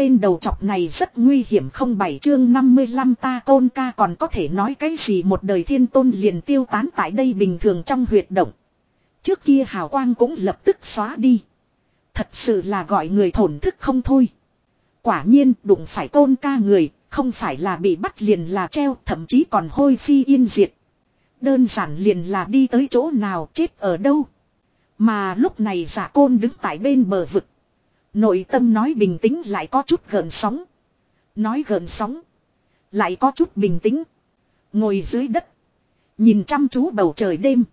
tên đầu chọc này rất nguy hiểm không bảy chương 55 ta tôn ca còn có thể nói cái gì một đời thiên tôn liền tiêu tán tại đây bình thường trong huyệt động. Trước kia hào quang cũng lập tức xóa đi. Thật sự là gọi người thổn thức không thôi. Quả nhiên đụng phải tôn ca người, không phải là bị bắt liền là treo, thậm chí còn hôi phi yên diệt. Đơn giản liền là đi tới chỗ nào chết ở đâu. Mà lúc này giả côn đứng tại bên bờ vực. Nội tâm nói bình tĩnh lại có chút gần sóng. Nói gần sóng. Lại có chút bình tĩnh. Ngồi dưới đất. Nhìn chăm chú bầu trời đêm.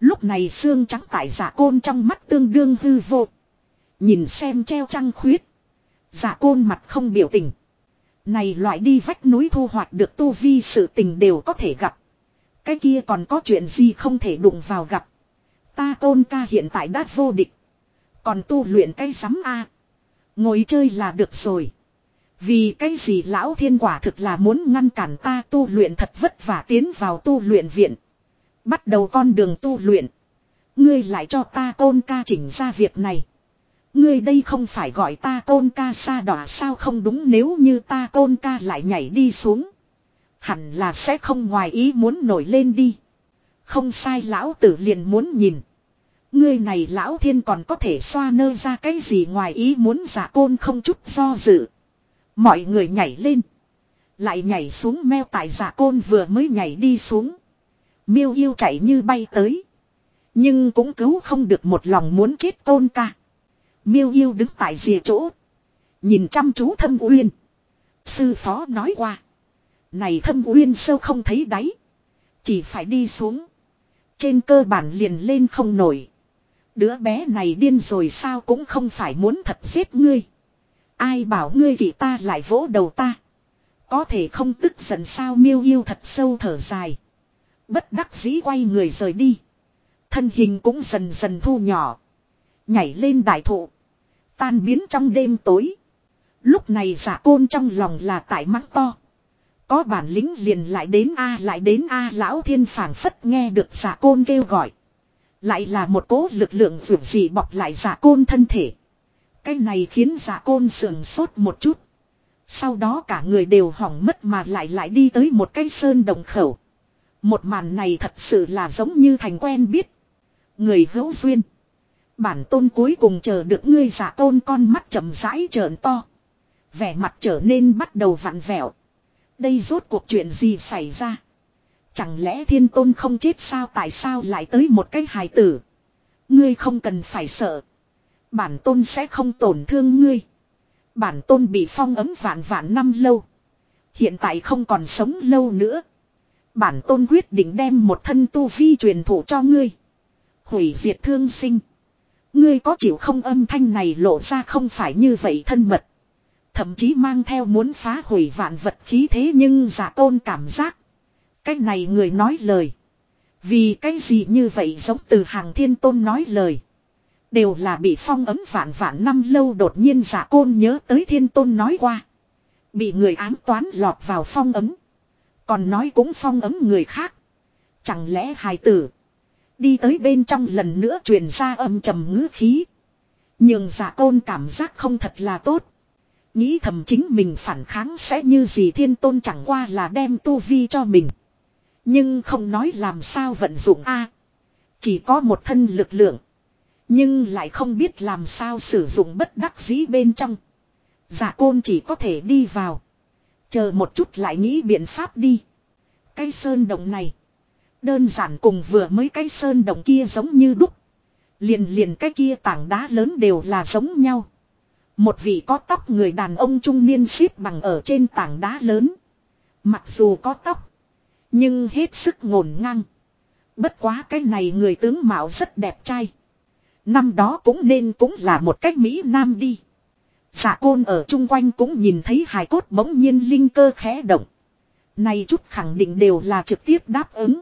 Lúc này xương trắng tại giả côn trong mắt tương đương hư vô. Nhìn xem treo trăng khuyết. Giả côn mặt không biểu tình. Này loại đi vách núi thu hoạch được tu vi sự tình đều có thể gặp. Cái kia còn có chuyện gì không thể đụng vào gặp. Ta tôn ca hiện tại đã vô địch. Còn tu luyện cái sắm A. Ngồi chơi là được rồi. Vì cái gì lão thiên quả thực là muốn ngăn cản ta tu luyện thật vất vả tiến vào tu luyện viện. Bắt đầu con đường tu luyện. Ngươi lại cho ta tôn ca chỉnh ra việc này. Ngươi đây không phải gọi ta tôn ca xa đỏ sao không đúng nếu như ta tôn ca lại nhảy đi xuống. Hẳn là sẽ không ngoài ý muốn nổi lên đi. Không sai, lão tử liền muốn nhìn. Ngươi này lão thiên còn có thể xoa nơ ra cái gì ngoài ý muốn giả côn không chút do dự. Mọi người nhảy lên. Lại nhảy xuống meo tại giả côn vừa mới nhảy đi xuống. Miêu yêu chạy như bay tới. Nhưng cũng cứu không được một lòng muốn chết côn ca. Miêu yêu đứng tại rìa chỗ. Nhìn chăm chú thâm uyên. Sư phó nói qua. Này thâm uyên sâu không thấy đáy. Chỉ phải đi xuống. Trên cơ bản liền lên không nổi. Đứa bé này điên rồi sao cũng không phải muốn thật giết ngươi. Ai bảo ngươi vì ta lại vỗ đầu ta. Có thể không tức giận sao miêu yêu thật sâu thở dài. Bất đắc dĩ quay người rời đi. Thân hình cũng dần dần thu nhỏ. Nhảy lên đại thụ. Tan biến trong đêm tối. Lúc này giả côn trong lòng là tại mắng to. Có bản lĩnh liền lại đến A, lại đến A, lão thiên phảng phất nghe được giả côn kêu gọi. Lại là một cố lực lượng vượt gì bọc lại giả côn thân thể. Cái này khiến giả côn sườn sốt một chút. Sau đó cả người đều hỏng mất mà lại lại đi tới một cái sơn đồng khẩu. Một màn này thật sự là giống như thành quen biết. Người hữu duyên. Bản tôn cuối cùng chờ được ngươi giả tôn con mắt chậm rãi trợn to. Vẻ mặt trở nên bắt đầu vặn vẹo. Đây rốt cuộc chuyện gì xảy ra? Chẳng lẽ thiên tôn không chết sao tại sao lại tới một cái hài tử? Ngươi không cần phải sợ. Bản tôn sẽ không tổn thương ngươi. Bản tôn bị phong ấm vạn vạn năm lâu. Hiện tại không còn sống lâu nữa. Bản tôn quyết định đem một thân tu vi truyền thụ cho ngươi. Hủy diệt thương sinh. Ngươi có chịu không âm thanh này lộ ra không phải như vậy thân mật. Thậm chí mang theo muốn phá hủy vạn vật khí thế nhưng giả tôn cảm giác. Cái này người nói lời. Vì cái gì như vậy giống từ hàng thiên tôn nói lời. Đều là bị phong ấm vạn vạn năm lâu đột nhiên giả côn nhớ tới thiên tôn nói qua. Bị người ám toán lọt vào phong ấm. Còn nói cũng phong ấm người khác. Chẳng lẽ hài tử. Đi tới bên trong lần nữa truyền ra âm trầm ngữ khí. Nhưng giả côn cảm giác không thật là tốt. Nghĩ thầm chính mình phản kháng sẽ như gì thiên tôn chẳng qua là đem tu vi cho mình. Nhưng không nói làm sao vận dụng a Chỉ có một thân lực lượng. Nhưng lại không biết làm sao sử dụng bất đắc dĩ bên trong. Giả côn chỉ có thể đi vào. Chờ một chút lại nghĩ biện pháp đi. Cái sơn động này. Đơn giản cùng vừa mới cái sơn động kia giống như đúc. Liền liền cái kia tảng đá lớn đều là giống nhau. Một vị có tóc người đàn ông trung niên xếp bằng ở trên tảng đá lớn. Mặc dù có tóc. Nhưng hết sức ngổn ngang. Bất quá cái này người tướng mạo rất đẹp trai. Năm đó cũng nên cũng là một cách Mỹ Nam đi. Giả côn ở chung quanh cũng nhìn thấy hài cốt bỗng nhiên linh cơ khẽ động. Này chút khẳng định đều là trực tiếp đáp ứng.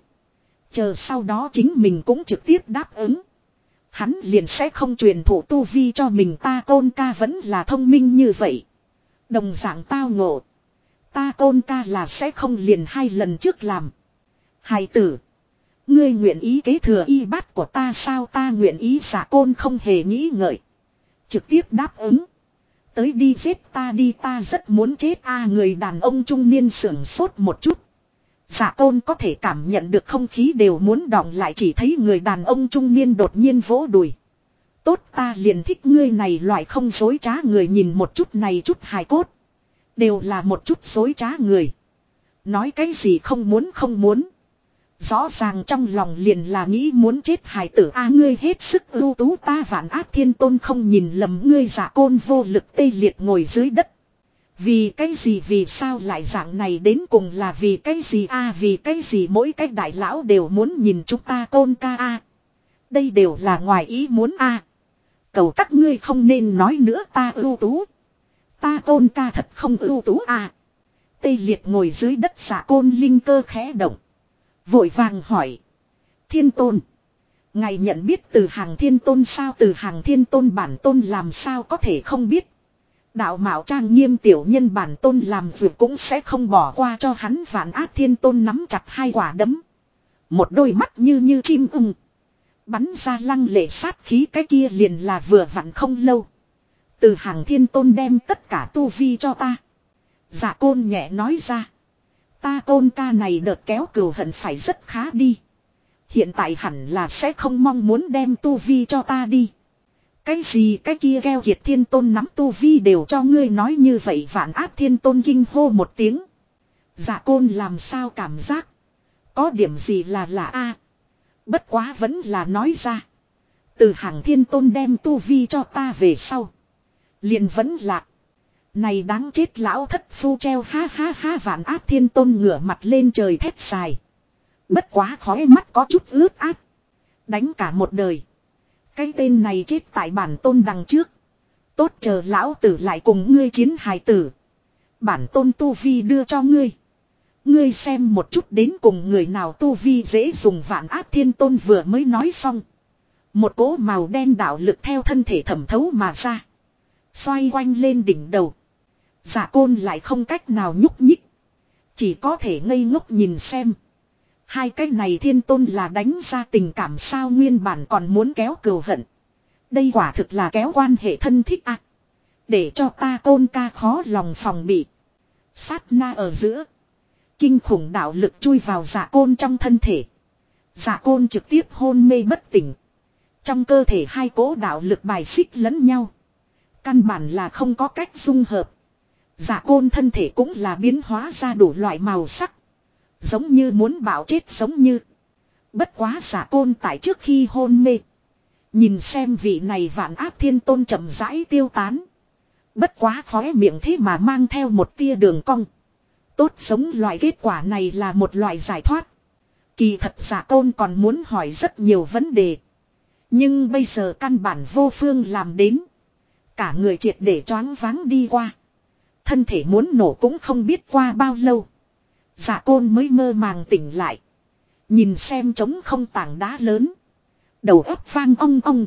Chờ sau đó chính mình cũng trực tiếp đáp ứng. Hắn liền sẽ không truyền thụ tu vi cho mình ta côn ca vẫn là thông minh như vậy. Đồng dạng tao ngộ. Ta tôn ca là sẽ không liền hai lần trước làm. Hài tử. Ngươi nguyện ý kế thừa y bát của ta sao ta nguyện ý giả côn không hề nghĩ ngợi. Trực tiếp đáp ứng. Tới đi giết ta đi, ta rất muốn chết a, người đàn ông trung niên sưởng sốt một chút. Giả tôn có thể cảm nhận được không khí đều muốn đọng lại, chỉ thấy người đàn ông trung niên đột nhiên vỗ đùi. Tốt, ta liền thích ngươi này, loại không dối trá, người nhìn một chút này chút hài cốt. Đều là một chút dối trá người. Nói cái gì không muốn không muốn. Rõ ràng trong lòng liền là nghĩ muốn chết hài tử a, ngươi hết sức ưu tú, ta vạn áp thiên tôn không nhìn lầm ngươi giả côn vô lực tê liệt ngồi dưới đất. Vì cái gì, vì sao lại dạng này đến cùng là vì cái gì a, vì cái gì mỗi cái đại lão đều muốn nhìn chúng ta tôn ca a Đây đều là ngoài ý muốn a Cầu các ngươi không nên nói nữa, ta ưu tú. Ta tôn ca thật không ưu tú a Tê liệt ngồi dưới đất xả côn linh cơ khẽ động. Vội vàng hỏi. Thiên tôn. Ngài nhận biết từ hàng thiên tôn sao, từ hàng thiên tôn bản tôn làm sao có thể không biết. Đạo mạo trang nghiêm tiểu nhân bản tôn làm việc cũng sẽ không bỏ qua cho hắn vạn ác thiên tôn nắm chặt hai quả đấm. Một đôi mắt như như chim ưng. Bắn ra lăng lệ sát khí cái kia liền là vừa vặn không lâu. Từ hàng thiên tôn đem tất cả tu vi cho ta. Dạ côn nhẹ nói ra. Ta côn ca này đợt kéo cừu hận phải rất khá đi. Hiện tại hẳn là sẽ không mong muốn đem tu vi cho ta đi. Cái gì cái kia gheo kiệt thiên tôn nắm tu vi đều cho ngươi nói như vậy vạn áp thiên tôn kinh hô một tiếng. Dạ côn làm sao cảm giác. Có điểm gì là lạ a Bất quá vẫn là nói ra. Từ hàng thiên tôn đem tu vi cho ta về sau. Liền vẫn lạc Này đáng chết lão thất phu treo ha ha ha vạn áp thiên tôn ngửa mặt lên trời thét dài. Bất quá khói mắt có chút ướt át. Đánh cả một đời. Cái tên này chết tại bản tôn đằng trước. Tốt chờ lão tử lại cùng ngươi chiến hài tử. Bản tôn tu vi đưa cho ngươi. Ngươi xem một chút đến cùng người nào tu vi dễ dùng vạn áp thiên tôn vừa mới nói xong. Một cỗ màu đen đạo lực theo thân thể thẩm thấu mà ra. Xoay quanh lên đỉnh đầu. Giả côn lại không cách nào nhúc nhích. Chỉ có thể ngây ngốc nhìn xem. Hai cái này thiên tôn là đánh ra tình cảm sao nguyên bản còn muốn kéo cừu hận. Đây quả thực là kéo quan hệ thân thích à. Để cho ta côn ca khó lòng phòng bị. Sát na ở giữa. Kinh khủng đạo lực chui vào giả côn trong thân thể. Giả côn trực tiếp hôn mê bất tỉnh. Trong cơ thể hai cố đạo lực bài xích lẫn nhau. Căn bản là không có cách dung hợp. Giả côn thân thể cũng là biến hóa ra đủ loại màu sắc. Giống như muốn bảo chết giống như. Bất quá giả côn tại trước khi hôn mê. Nhìn xem vị này vạn áp thiên tôn chậm rãi tiêu tán. Bất quá khóe miệng thế mà mang theo một tia đường cong. Tốt sống loại kết quả này là một loại giải thoát. Kỳ thật giả côn còn muốn hỏi rất nhiều vấn đề. Nhưng bây giờ căn bản vô phương làm đến. Cả người triệt để choáng váng đi qua. Thân thể muốn nổ cũng không biết qua bao lâu. Dạ côn mới mơ màng tỉnh lại. Nhìn xem trống không tảng đá lớn. Đầu ấp vang ong ong.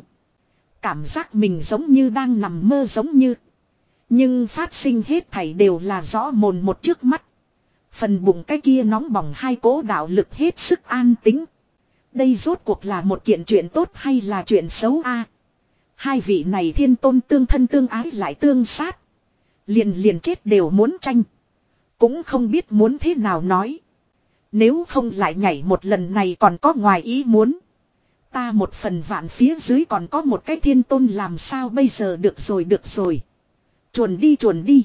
Cảm giác mình giống như đang nằm mơ giống như. Nhưng phát sinh hết thảy đều là rõ mồn một trước mắt. Phần bụng cái kia nóng bỏng hai cố đạo lực hết sức an tính. Đây rốt cuộc là một kiện chuyện tốt hay là chuyện xấu a? Hai vị này thiên tôn tương thân tương ái lại tương sát. Liền liền chết đều muốn tranh. Cũng không biết muốn thế nào nói. Nếu không lại nhảy một lần này còn có ngoài ý muốn. Ta một phần vạn phía dưới còn có một cái thiên tôn làm sao bây giờ được rồi được rồi. Chuồn đi chuồn đi.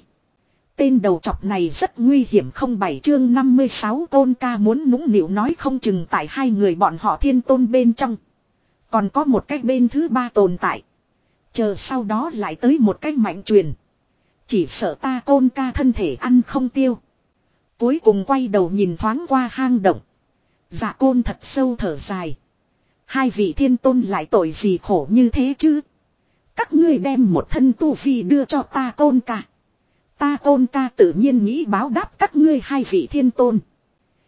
Tên đầu chọc này rất nguy hiểm không bảy chương 56 tôn ca muốn nũng nịu nói không chừng tại hai người bọn họ thiên tôn bên trong. Còn có một cái bên thứ ba tồn tại. Chờ sau đó lại tới một cách mạnh truyền. Chỉ sợ ta côn ca thân thể ăn không tiêu. Cuối cùng quay đầu nhìn thoáng qua hang động. Dạ côn thật sâu thở dài. Hai vị thiên tôn lại tội gì khổ như thế chứ. Các ngươi đem một thân tu vi đưa cho ta côn ca. Ta côn ca tự nhiên nghĩ báo đáp các ngươi hai vị thiên tôn.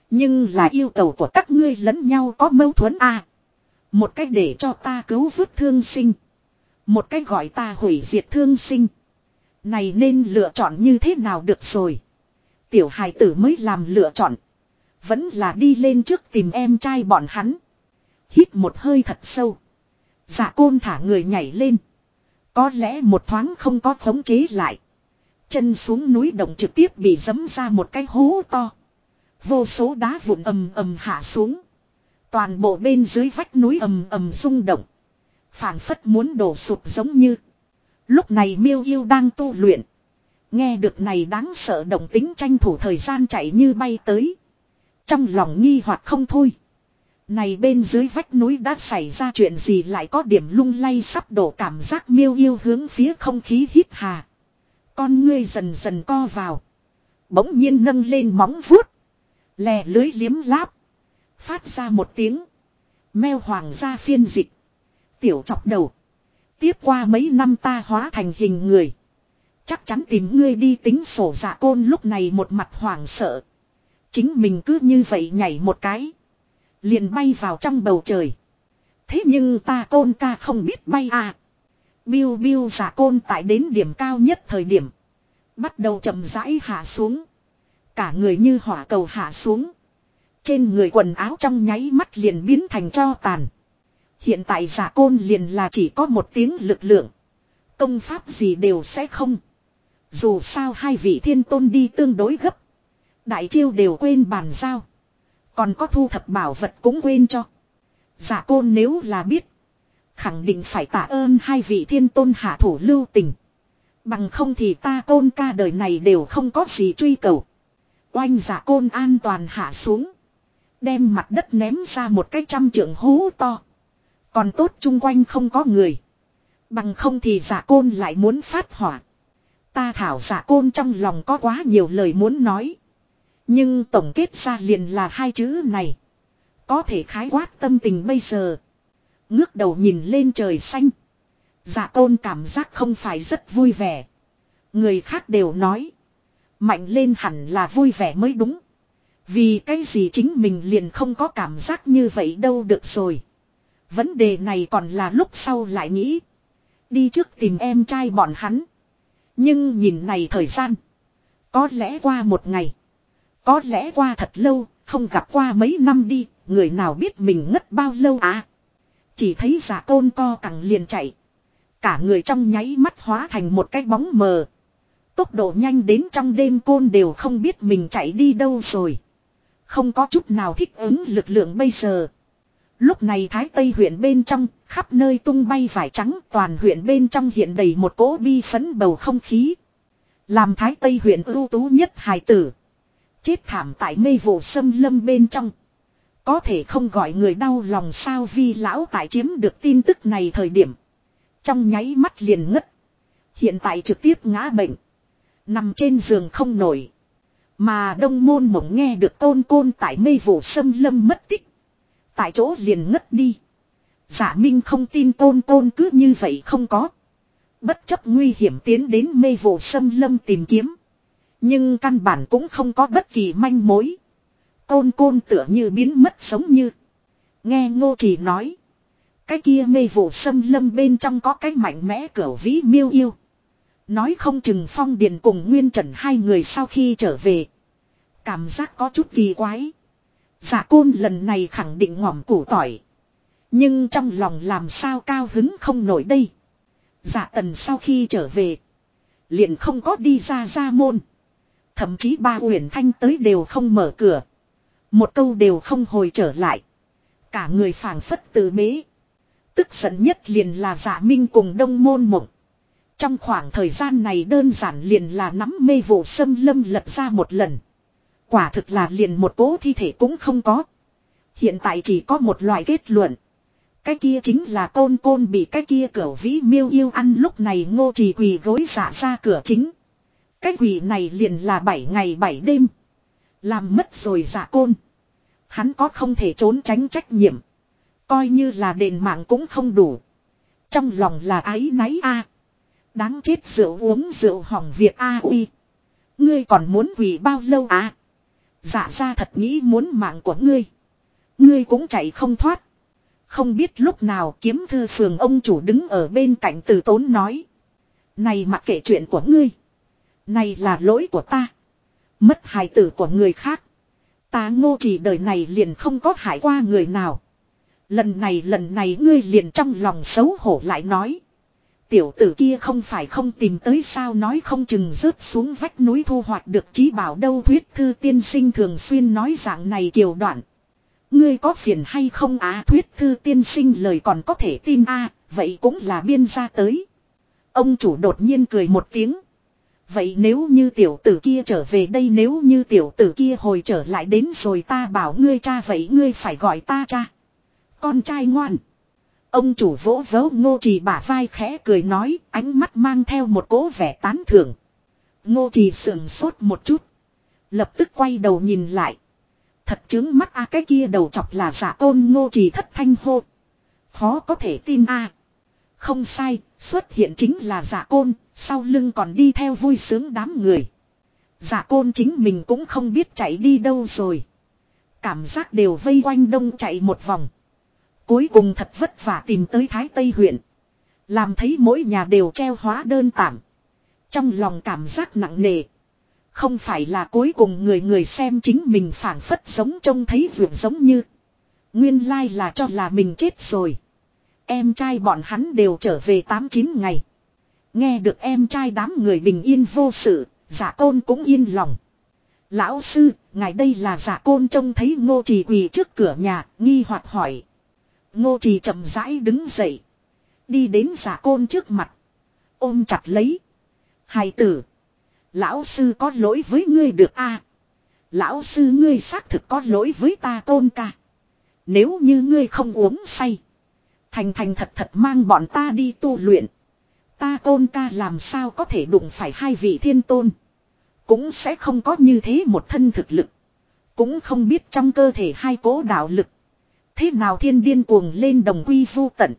Nhưng là yêu cầu của các ngươi lẫn nhau có mâu thuẫn à. Một cách để cho ta cứu vớt thương sinh. Một cách gọi ta hủy diệt thương sinh. Này nên lựa chọn như thế nào được rồi. Tiểu hài tử mới làm lựa chọn. Vẫn là đi lên trước tìm em trai bọn hắn. Hít một hơi thật sâu. Dạ côn thả người nhảy lên. Có lẽ một thoáng không có khống chế lại. Chân xuống núi động trực tiếp bị dấm ra một cái hố to. Vô số đá vụn ầm ầm hạ xuống. Toàn bộ bên dưới vách núi ầm ầm rung động phảng phất muốn đổ sụp giống như. Lúc này miêu yêu đang tu luyện. Nghe được này đáng sợ động tính tranh thủ thời gian chạy như bay tới. Trong lòng nghi hoặc không thôi. Này bên dưới vách núi đã xảy ra chuyện gì lại có điểm lung lay sắp đổ cảm giác miêu yêu hướng phía không khí hít hà. Con ngươi dần dần co vào. Bỗng nhiên nâng lên móng vuốt. Lè lưới liếm láp. Phát ra một tiếng. Mèo hoàng gia phiên dịch. Tiểu chọc đầu. Tiếp qua mấy năm ta hóa thành hình người. Chắc chắn tìm ngươi đi tính sổ dạ côn lúc này một mặt hoảng sợ. Chính mình cứ như vậy nhảy một cái. Liền bay vào trong bầu trời. Thế nhưng ta côn ca không biết bay à. Biu biu giả côn tại đến điểm cao nhất thời điểm. Bắt đầu chậm rãi hạ xuống. Cả người như hỏa cầu hạ xuống. Trên người quần áo trong nháy mắt liền biến thành cho tàn. Hiện tại giả côn liền là chỉ có một tiếng lực lượng. Công pháp gì đều sẽ không. Dù sao hai vị thiên tôn đi tương đối gấp. Đại chiêu đều quên bàn giao. Còn có thu thập bảo vật cũng quên cho. Giả côn nếu là biết. Khẳng định phải tạ ơn hai vị thiên tôn hạ thủ lưu tình. Bằng không thì ta côn ca đời này đều không có gì truy cầu. Oanh giả côn an toàn hạ xuống. Đem mặt đất ném ra một cái trăm trượng hú to. Còn tốt chung quanh không có người. Bằng không thì giả côn lại muốn phát hỏa. Ta thảo giả côn trong lòng có quá nhiều lời muốn nói. Nhưng tổng kết ra liền là hai chữ này. Có thể khái quát tâm tình bây giờ. Ngước đầu nhìn lên trời xanh. Dạ côn cảm giác không phải rất vui vẻ. Người khác đều nói. Mạnh lên hẳn là vui vẻ mới đúng. Vì cái gì chính mình liền không có cảm giác như vậy đâu được rồi. Vấn đề này còn là lúc sau lại nghĩ. Đi trước tìm em trai bọn hắn. Nhưng nhìn này thời gian. Có lẽ qua một ngày. Có lẽ qua thật lâu, không gặp qua mấy năm đi, người nào biết mình ngất bao lâu à. Chỉ thấy giả côn co cẳng liền chạy. Cả người trong nháy mắt hóa thành một cái bóng mờ. Tốc độ nhanh đến trong đêm côn đều không biết mình chạy đi đâu rồi. Không có chút nào thích ứng lực lượng bây giờ. Lúc này Thái Tây huyện bên trong, khắp nơi tung bay vải trắng, toàn huyện bên trong hiện đầy một cỗ bi phấn bầu không khí. Làm Thái Tây huyện ưu tú nhất hài tử. Chết thảm tại mê vụ sâm lâm bên trong. Có thể không gọi người đau lòng sao vi lão tại chiếm được tin tức này thời điểm. Trong nháy mắt liền ngất. Hiện tại trực tiếp ngã bệnh. Nằm trên giường không nổi. Mà đông môn mộng nghe được tôn côn tại mê vụ sâm lâm mất tích. Tại chỗ liền ngất đi. Giả Minh không tin tôn tôn cứ như vậy không có. Bất chấp nguy hiểm tiến đến mê vụ sâm lâm tìm kiếm. Nhưng căn bản cũng không có bất kỳ manh mối. Côn côn tựa như biến mất sống như. Nghe ngô chỉ nói. Cái kia mê vụ sâm lâm bên trong có cái mạnh mẽ cỡ vĩ miêu yêu. Nói không chừng phong điền cùng nguyên trần hai người sau khi trở về. Cảm giác có chút kỳ quái. Giả côn lần này khẳng định ngỏm củ tỏi. Nhưng trong lòng làm sao cao hứng không nổi đây. Giả tần sau khi trở về. Liền không có đi ra ra môn. Thậm chí ba uyển thanh tới đều không mở cửa. Một câu đều không hồi trở lại. Cả người phảng phất từ bế. Tức giận nhất liền là giả minh cùng đông môn mộng. Trong khoảng thời gian này đơn giản liền là nắm mê vụ sâm lâm lật ra một lần. Quả thực là liền một cố thi thể cũng không có. Hiện tại chỉ có một loại kết luận. Cái kia chính là côn côn bị cái kia cửa vĩ miêu yêu ăn lúc này ngô trì quỳ gối giả ra cửa chính. Cái quỳ này liền là 7 ngày 7 đêm. Làm mất rồi giả côn. Hắn có không thể trốn tránh trách nhiệm. Coi như là đền mạng cũng không đủ. Trong lòng là ái náy a Đáng chết rượu uống rượu hỏng việc a uy. Ngươi còn muốn quỳ bao lâu à? Dạ ra thật nghĩ muốn mạng của ngươi. Ngươi cũng chạy không thoát. Không biết lúc nào kiếm thư phường ông chủ đứng ở bên cạnh từ tốn nói. Này mặc kệ chuyện của ngươi. Này là lỗi của ta. Mất hài tử của người khác. Ta ngô chỉ đời này liền không có hại qua người nào. Lần này lần này ngươi liền trong lòng xấu hổ lại nói. Tiểu tử kia không phải không tìm tới sao nói không chừng rớt xuống vách núi thu hoạch được trí bảo đâu thuyết thư tiên sinh thường xuyên nói dạng này kiều đoạn. Ngươi có phiền hay không á, thuyết thư tiên sinh lời còn có thể tin a, vậy cũng là biên ra tới. Ông chủ đột nhiên cười một tiếng. Vậy nếu như tiểu tử kia trở về đây, nếu như tiểu tử kia hồi trở lại đến rồi ta bảo ngươi cha, vậy ngươi phải gọi ta cha. Con trai ngoan. Ông chủ vỗ vỗ ngô trì bả vai khẽ cười nói ánh mắt mang theo một cố vẻ tán thưởng. Ngô trì sườn sốt một chút. Lập tức quay đầu nhìn lại. Thật chứng mắt a cái kia đầu chọc là giả tôn ngô trì thất thanh hô. Khó có thể tin a Không sai, xuất hiện chính là giả côn, sau lưng còn đi theo vui sướng đám người. Giả côn chính mình cũng không biết chạy đi đâu rồi. Cảm giác đều vây quanh đông chạy một vòng. Cuối cùng thật vất vả tìm tới Thái Tây huyện. Làm thấy mỗi nhà đều treo hóa đơn tạm. Trong lòng cảm giác nặng nề. Không phải là cuối cùng người người xem chính mình phản phất giống trông thấy vượt giống như. Nguyên lai là cho là mình chết rồi. Em trai bọn hắn đều trở về 8-9 ngày. Nghe được em trai đám người bình yên vô sự, giả côn cũng yên lòng. Lão sư, ngài đây là giả côn trông thấy ngô trì quỳ trước cửa nhà, nghi hoặc hỏi. Ngô trì chậm rãi đứng dậy. Đi đến giả côn trước mặt. Ôm chặt lấy. Hài tử. Lão sư có lỗi với ngươi được a Lão sư ngươi xác thực có lỗi với ta tôn ca. Nếu như ngươi không uống say. Thành thành thật thật mang bọn ta đi tu luyện. Ta tôn ca làm sao có thể đụng phải hai vị thiên tôn. Cũng sẽ không có như thế một thân thực lực. Cũng không biết trong cơ thể hai cố đạo lực. Thế nào thiên điên cuồng lên đồng quy vu tận.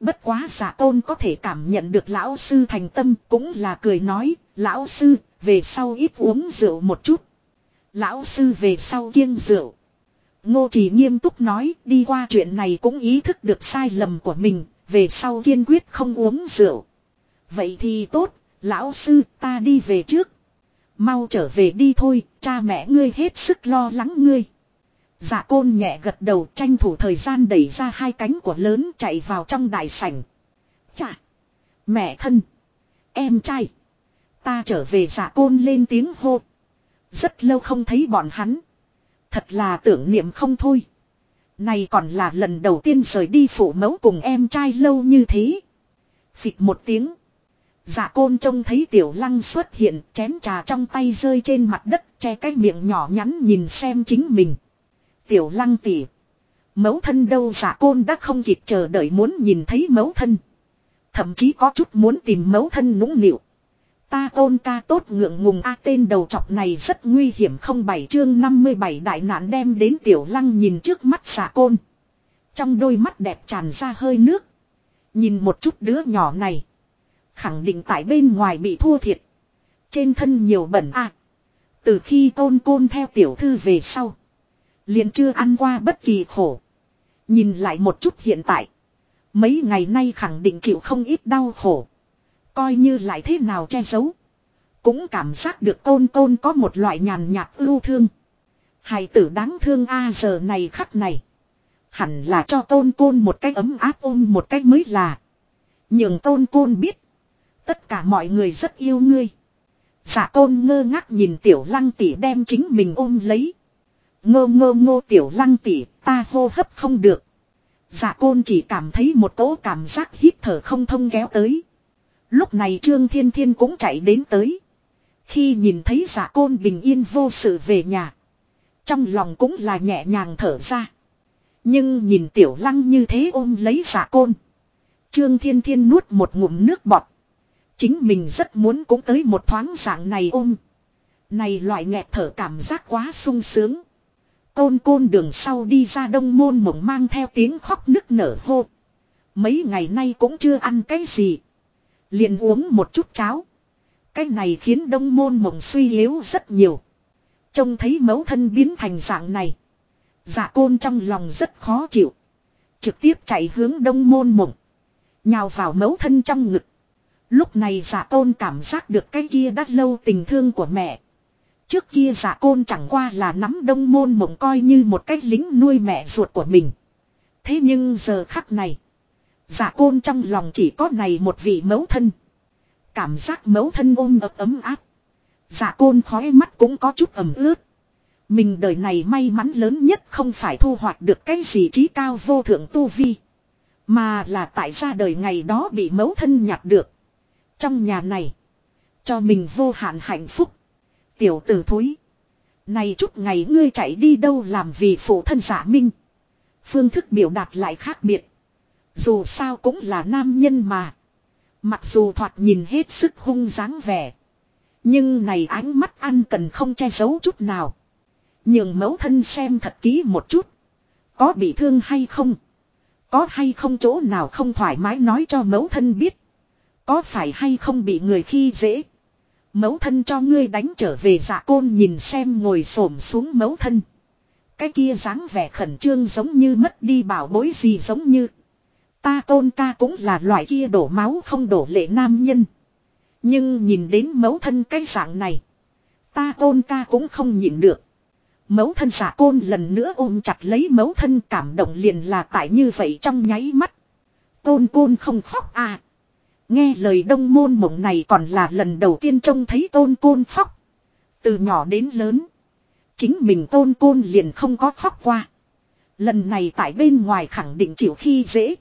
Bất quá giả tôn có thể cảm nhận được lão sư thành tâm cũng là cười nói, lão sư, về sau ít uống rượu một chút. Lão sư về sau kiêng rượu. Ngô chỉ nghiêm túc nói, đi qua chuyện này cũng ý thức được sai lầm của mình, về sau kiên quyết không uống rượu. Vậy thì tốt, lão sư, ta đi về trước. Mau trở về đi thôi, cha mẹ ngươi hết sức lo lắng ngươi. Dạ côn nhẹ gật đầu tranh thủ thời gian đẩy ra hai cánh của lớn chạy vào trong đại sảnh. Chà! Mẹ thân! Em trai! Ta trở về dạ côn lên tiếng hô. Rất lâu không thấy bọn hắn. Thật là tưởng niệm không thôi. Này còn là lần đầu tiên rời đi phụ mẫu cùng em trai lâu như thế. Phịch một tiếng. Dạ côn trông thấy tiểu lăng xuất hiện, chén trà trong tay rơi trên mặt đất, che cái miệng nhỏ nhắn nhìn xem chính mình. Tiểu lăng tỉ. Mẫu thân đâu giả côn đã không kịp chờ đợi muốn nhìn thấy mẫu thân. Thậm chí có chút muốn tìm mẫu thân nũng nịu. Ta tôn ca tốt ngượng ngùng a, tên đầu chọc này rất nguy hiểm không bảy chương 57 đại nạn đem đến tiểu lăng nhìn trước mắt giả côn. Trong đôi mắt đẹp tràn ra hơi nước. Nhìn một chút đứa nhỏ này. Khẳng định tại bên ngoài bị thua thiệt. Trên thân nhiều bẩn a Từ khi tôn côn theo tiểu thư về sau. Liền chưa ăn qua bất kỳ khổ. Nhìn lại một chút hiện tại. Mấy ngày nay khẳng định chịu không ít đau khổ. Coi như lại thế nào che giấu. Cũng cảm giác được tôn tôn có một loại nhàn nhạt ưu thương. Hài tử đáng thương a giờ này khắc này. Hẳn là cho tôn côn một cách ấm áp ôm một cách mới là. Nhưng tôn côn biết. Tất cả mọi người rất yêu ngươi. Giả tôn ngơ ngác nhìn tiểu lăng tỉ đem chính mình ôm lấy. Ngô ngô ngô tiểu lăng tỉ, ta hô hấp không được. Dạ côn chỉ cảm thấy một cỗ cảm giác hít thở không thông kéo tới. Lúc này Trương Thiên Thiên cũng chạy đến tới. Khi nhìn thấy dạ côn bình yên vô sự về nhà. Trong lòng cũng là nhẹ nhàng thở ra. Nhưng nhìn tiểu lăng như thế ôm lấy dạ côn. Trương Thiên Thiên nuốt một ngụm nước bọt. Chính mình rất muốn cũng tới một thoáng dạng này ôm. Này loại nghẹt thở cảm giác quá sung sướng. Côn côn đường sau đi ra đông môn mộng mang theo tiếng khóc nức nở hô. Mấy ngày nay cũng chưa ăn cái gì. liền uống một chút cháo. Cái này khiến đông môn mộng suy yếu rất nhiều. Trông thấy mẫu thân biến thành dạng này. Dạ côn trong lòng rất khó chịu. Trực tiếp chạy hướng đông môn mộng. Nhào vào mẫu thân trong ngực. Lúc này dạ tôn cảm giác được cái kia đã lâu tình thương của mẹ. Trước kia giả côn chẳng qua là nắm đông môn mộng coi như một cách lính nuôi mẹ ruột của mình. Thế nhưng giờ khắc này. giả côn trong lòng chỉ có này một vị mẫu thân. Cảm giác mẫu thân ôm ấp ấm áp. giả côn khói mắt cũng có chút ẩm ướt. Mình đời này may mắn lớn nhất không phải thu hoạch được cái gì trí cao vô thượng tu vi. Mà là tại ra đời ngày đó bị mẫu thân nhặt được. Trong nhà này. Cho mình vô hạn hạnh phúc. Tiểu tử thúi. Này chút ngày ngươi chạy đi đâu làm vì phụ thân giả minh. Phương thức biểu đạt lại khác biệt. Dù sao cũng là nam nhân mà. Mặc dù thoạt nhìn hết sức hung dáng vẻ. Nhưng này ánh mắt ăn cần không che giấu chút nào. Nhường mẫu thân xem thật kỹ một chút. Có bị thương hay không? Có hay không chỗ nào không thoải mái nói cho mẫu thân biết. Có phải hay không bị người khi dễ. Mẫu thân cho ngươi đánh trở về dạ côn nhìn xem ngồi xổm xuống mẫu thân. Cái kia dáng vẻ khẩn trương giống như mất đi bảo bối gì giống như. Ta tôn ca cũng là loại kia đổ máu không đổ lệ nam nhân. Nhưng nhìn đến mẫu thân cái dạng này. Ta tôn ca cũng không nhịn được. Mẫu thân giả côn lần nữa ôm chặt lấy mẫu thân cảm động liền là tại như vậy trong nháy mắt. tôn côn không khóc à. Nghe lời đông môn mộng này còn là lần đầu tiên trông thấy tôn côn khóc. Từ nhỏ đến lớn. Chính mình tôn côn liền không có khóc qua. Lần này tại bên ngoài khẳng định chịu khi dễ.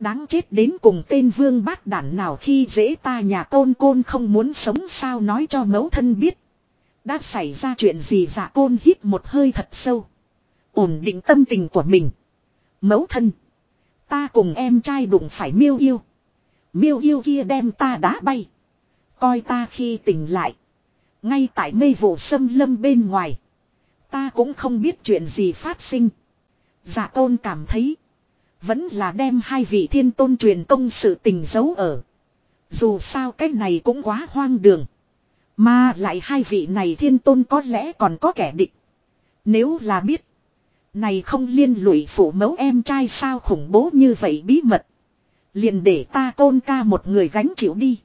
Đáng chết đến cùng tên vương bát đản nào khi dễ ta nhà tôn côn không muốn sống sao nói cho mẫu thân biết. Đã xảy ra chuyện gì dạ côn hít một hơi thật sâu. Ổn định tâm tình của mình. Mẫu thân. Ta cùng em trai đụng phải miêu yêu. Miêu yêu kia đem ta đá bay. Coi ta khi tỉnh lại. Ngay tại mây vụ sâm lâm bên ngoài. Ta cũng không biết chuyện gì phát sinh. giả tôn cảm thấy. Vẫn là đem hai vị thiên tôn truyền công sự tình giấu ở. Dù sao cái này cũng quá hoang đường. Mà lại hai vị này thiên tôn có lẽ còn có kẻ địch. Nếu là biết. Này không liên lụy phụ mẫu em trai sao khủng bố như vậy bí mật. Liền để ta tôn ca một người gánh chịu đi.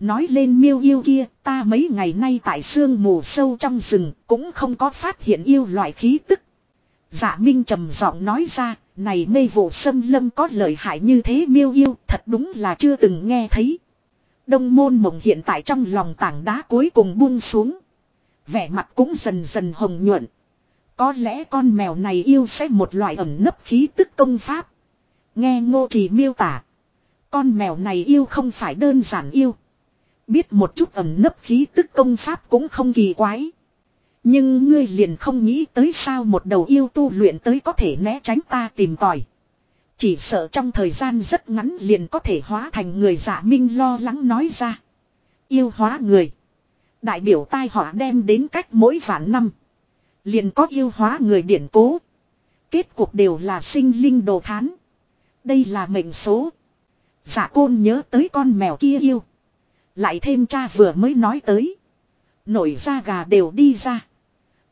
Nói lên miêu yêu kia, ta mấy ngày nay tại sương mù sâu trong rừng cũng không có phát hiện yêu loại khí tức. Dạ Minh trầm giọng nói ra, này mê vụ sâm lâm có lợi hại như thế miêu yêu, thật đúng là chưa từng nghe thấy. Đông môn mộng hiện tại trong lòng tảng đá cuối cùng buông xuống. Vẻ mặt cũng dần dần hồng nhuận. Có lẽ con mèo này yêu sẽ một loại ẩn nấp khí tức công pháp. Nghe ngô trì miêu tả. Con mèo này yêu không phải đơn giản yêu. Biết một chút ẩn nấp khí tức công pháp cũng không kỳ quái. Nhưng ngươi liền không nghĩ tới sao một đầu yêu tu luyện tới có thể né tránh ta tìm tòi. Chỉ sợ trong thời gian rất ngắn liền có thể hóa thành người giả minh lo lắng nói ra. Yêu hóa người. Đại biểu tai họa đem đến cách mỗi vạn năm. Liền có yêu hóa người điển cố. Kết cuộc đều là sinh linh đồ thán. Đây là mệnh số. Giả côn nhớ tới con mèo kia yêu. Lại thêm cha vừa mới nói tới. Nổi da gà đều đi ra.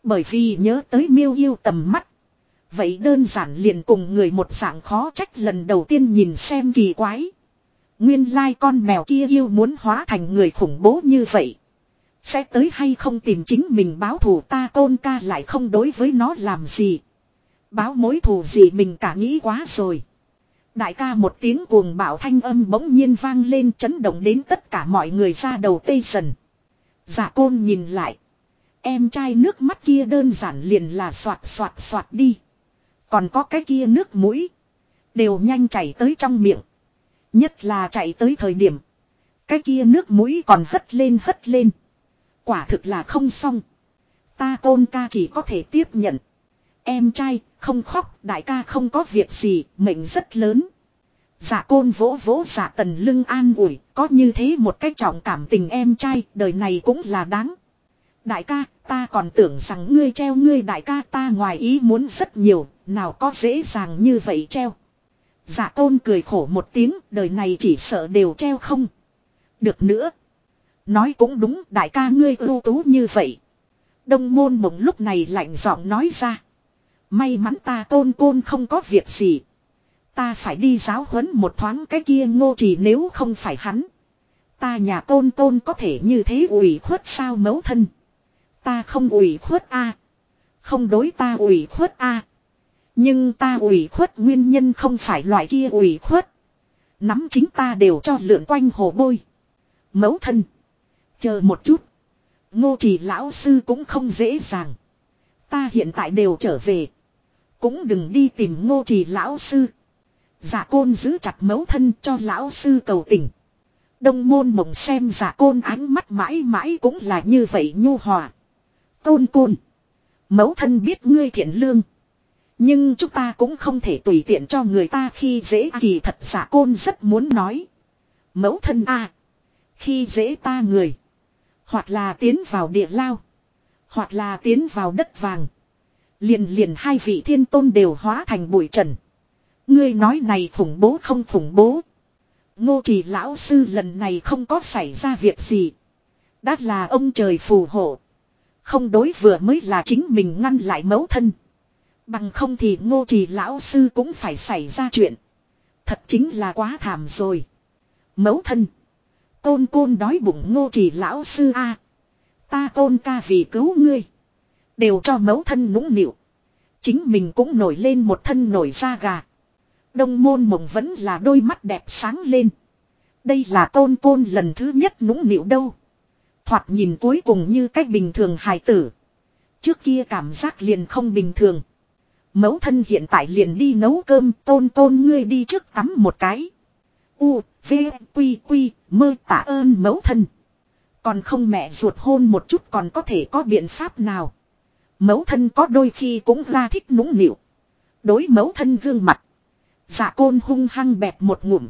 Bởi vì nhớ tới miêu yêu tầm mắt. Vậy đơn giản liền cùng người một dạng khó trách lần đầu tiên nhìn xem kỳ quái. Nguyên lai con mèo kia yêu muốn hóa thành người khủng bố như vậy. Sẽ tới hay không tìm chính mình báo thù ta tôn ca lại không đối với nó làm gì. Báo mối thù gì mình cả nghĩ quá rồi. Đại ca một tiếng cuồng bạo thanh âm bỗng nhiên vang lên chấn động đến tất cả mọi người ra đầu tây sần. Giả dạ côn nhìn lại. Em trai nước mắt kia đơn giản liền là soạt soạt soạt đi. Còn có cái kia nước mũi. Đều nhanh chảy tới trong miệng. Nhất là chạy tới thời điểm. Cái kia nước mũi còn hất lên hất lên. Quả thực là không xong. Ta côn ca chỉ có thể tiếp nhận. Em trai, không khóc, đại ca không có việc gì, mệnh rất lớn. giả côn vỗ vỗ giả tần lưng an ủi, có như thế một cách trọng cảm tình em trai, đời này cũng là đáng. Đại ca, ta còn tưởng rằng ngươi treo ngươi đại ca ta ngoài ý muốn rất nhiều, nào có dễ dàng như vậy treo. Dạ giả tôn cười khổ một tiếng, đời này chỉ sợ đều treo không. Được nữa. Nói cũng đúng, đại ca ngươi ưu tú như vậy. Đông môn mộng lúc này lạnh giọng nói ra. May mắn ta tôn côn không có việc gì. Ta phải đi giáo huấn một thoáng cái kia ngô trì nếu không phải hắn. Ta nhà tôn tôn có thể như thế ủy khuất sao mấu thân. Ta không ủy khuất a Không đối ta ủy khuất a Nhưng ta ủy khuất nguyên nhân không phải loại kia ủy khuất. Nắm chính ta đều cho lượn quanh hồ bôi. Mẫu thân. Chờ một chút. Ngô trì lão sư cũng không dễ dàng. Ta hiện tại đều trở về. Cũng đừng đi tìm ngô trì lão sư. Dạ côn giữ chặt mẫu thân cho lão sư cầu tình. Đông môn mộng xem dạ côn ánh mắt mãi mãi cũng là như vậy nhu hòa. Côn côn. Mẫu thân biết ngươi thiện lương. Nhưng chúng ta cũng không thể tùy tiện cho người ta khi dễ kỳ thật giả côn rất muốn nói. Mẫu thân a Khi dễ ta người. Hoặc là tiến vào địa lao. Hoặc là tiến vào đất vàng. Liền liền hai vị thiên tôn đều hóa thành bụi trần. Ngươi nói này khủng bố không khủng bố. Ngô trì lão sư lần này không có xảy ra việc gì. Đã là ông trời phù hộ. Không đối vừa mới là chính mình ngăn lại mẫu thân. Bằng không thì ngô trì lão sư cũng phải xảy ra chuyện. Thật chính là quá thảm rồi. Mẫu thân. Côn côn đói bụng ngô trì lão sư a Ta côn ca vì cứu ngươi. Đều cho mẫu thân nũng nịu. Chính mình cũng nổi lên một thân nổi da gà. Đông môn mộng vẫn là đôi mắt đẹp sáng lên. Đây là tôn côn lần thứ nhất nũng nịu đâu. Thoạt nhìn cuối cùng như cách bình thường hài tử. Trước kia cảm giác liền không bình thường. Mẫu thân hiện tại liền đi nấu cơm tôn tôn ngươi đi trước tắm một cái. U, V, Quy, Quy, mơ tạ ơn mẫu thân. Còn không mẹ ruột hôn một chút còn có thể có biện pháp nào. Mẫu thân có đôi khi cũng ra thích nũng nịu. Đối mẫu thân gương mặt. Dạ côn hung hăng bẹp một ngụm.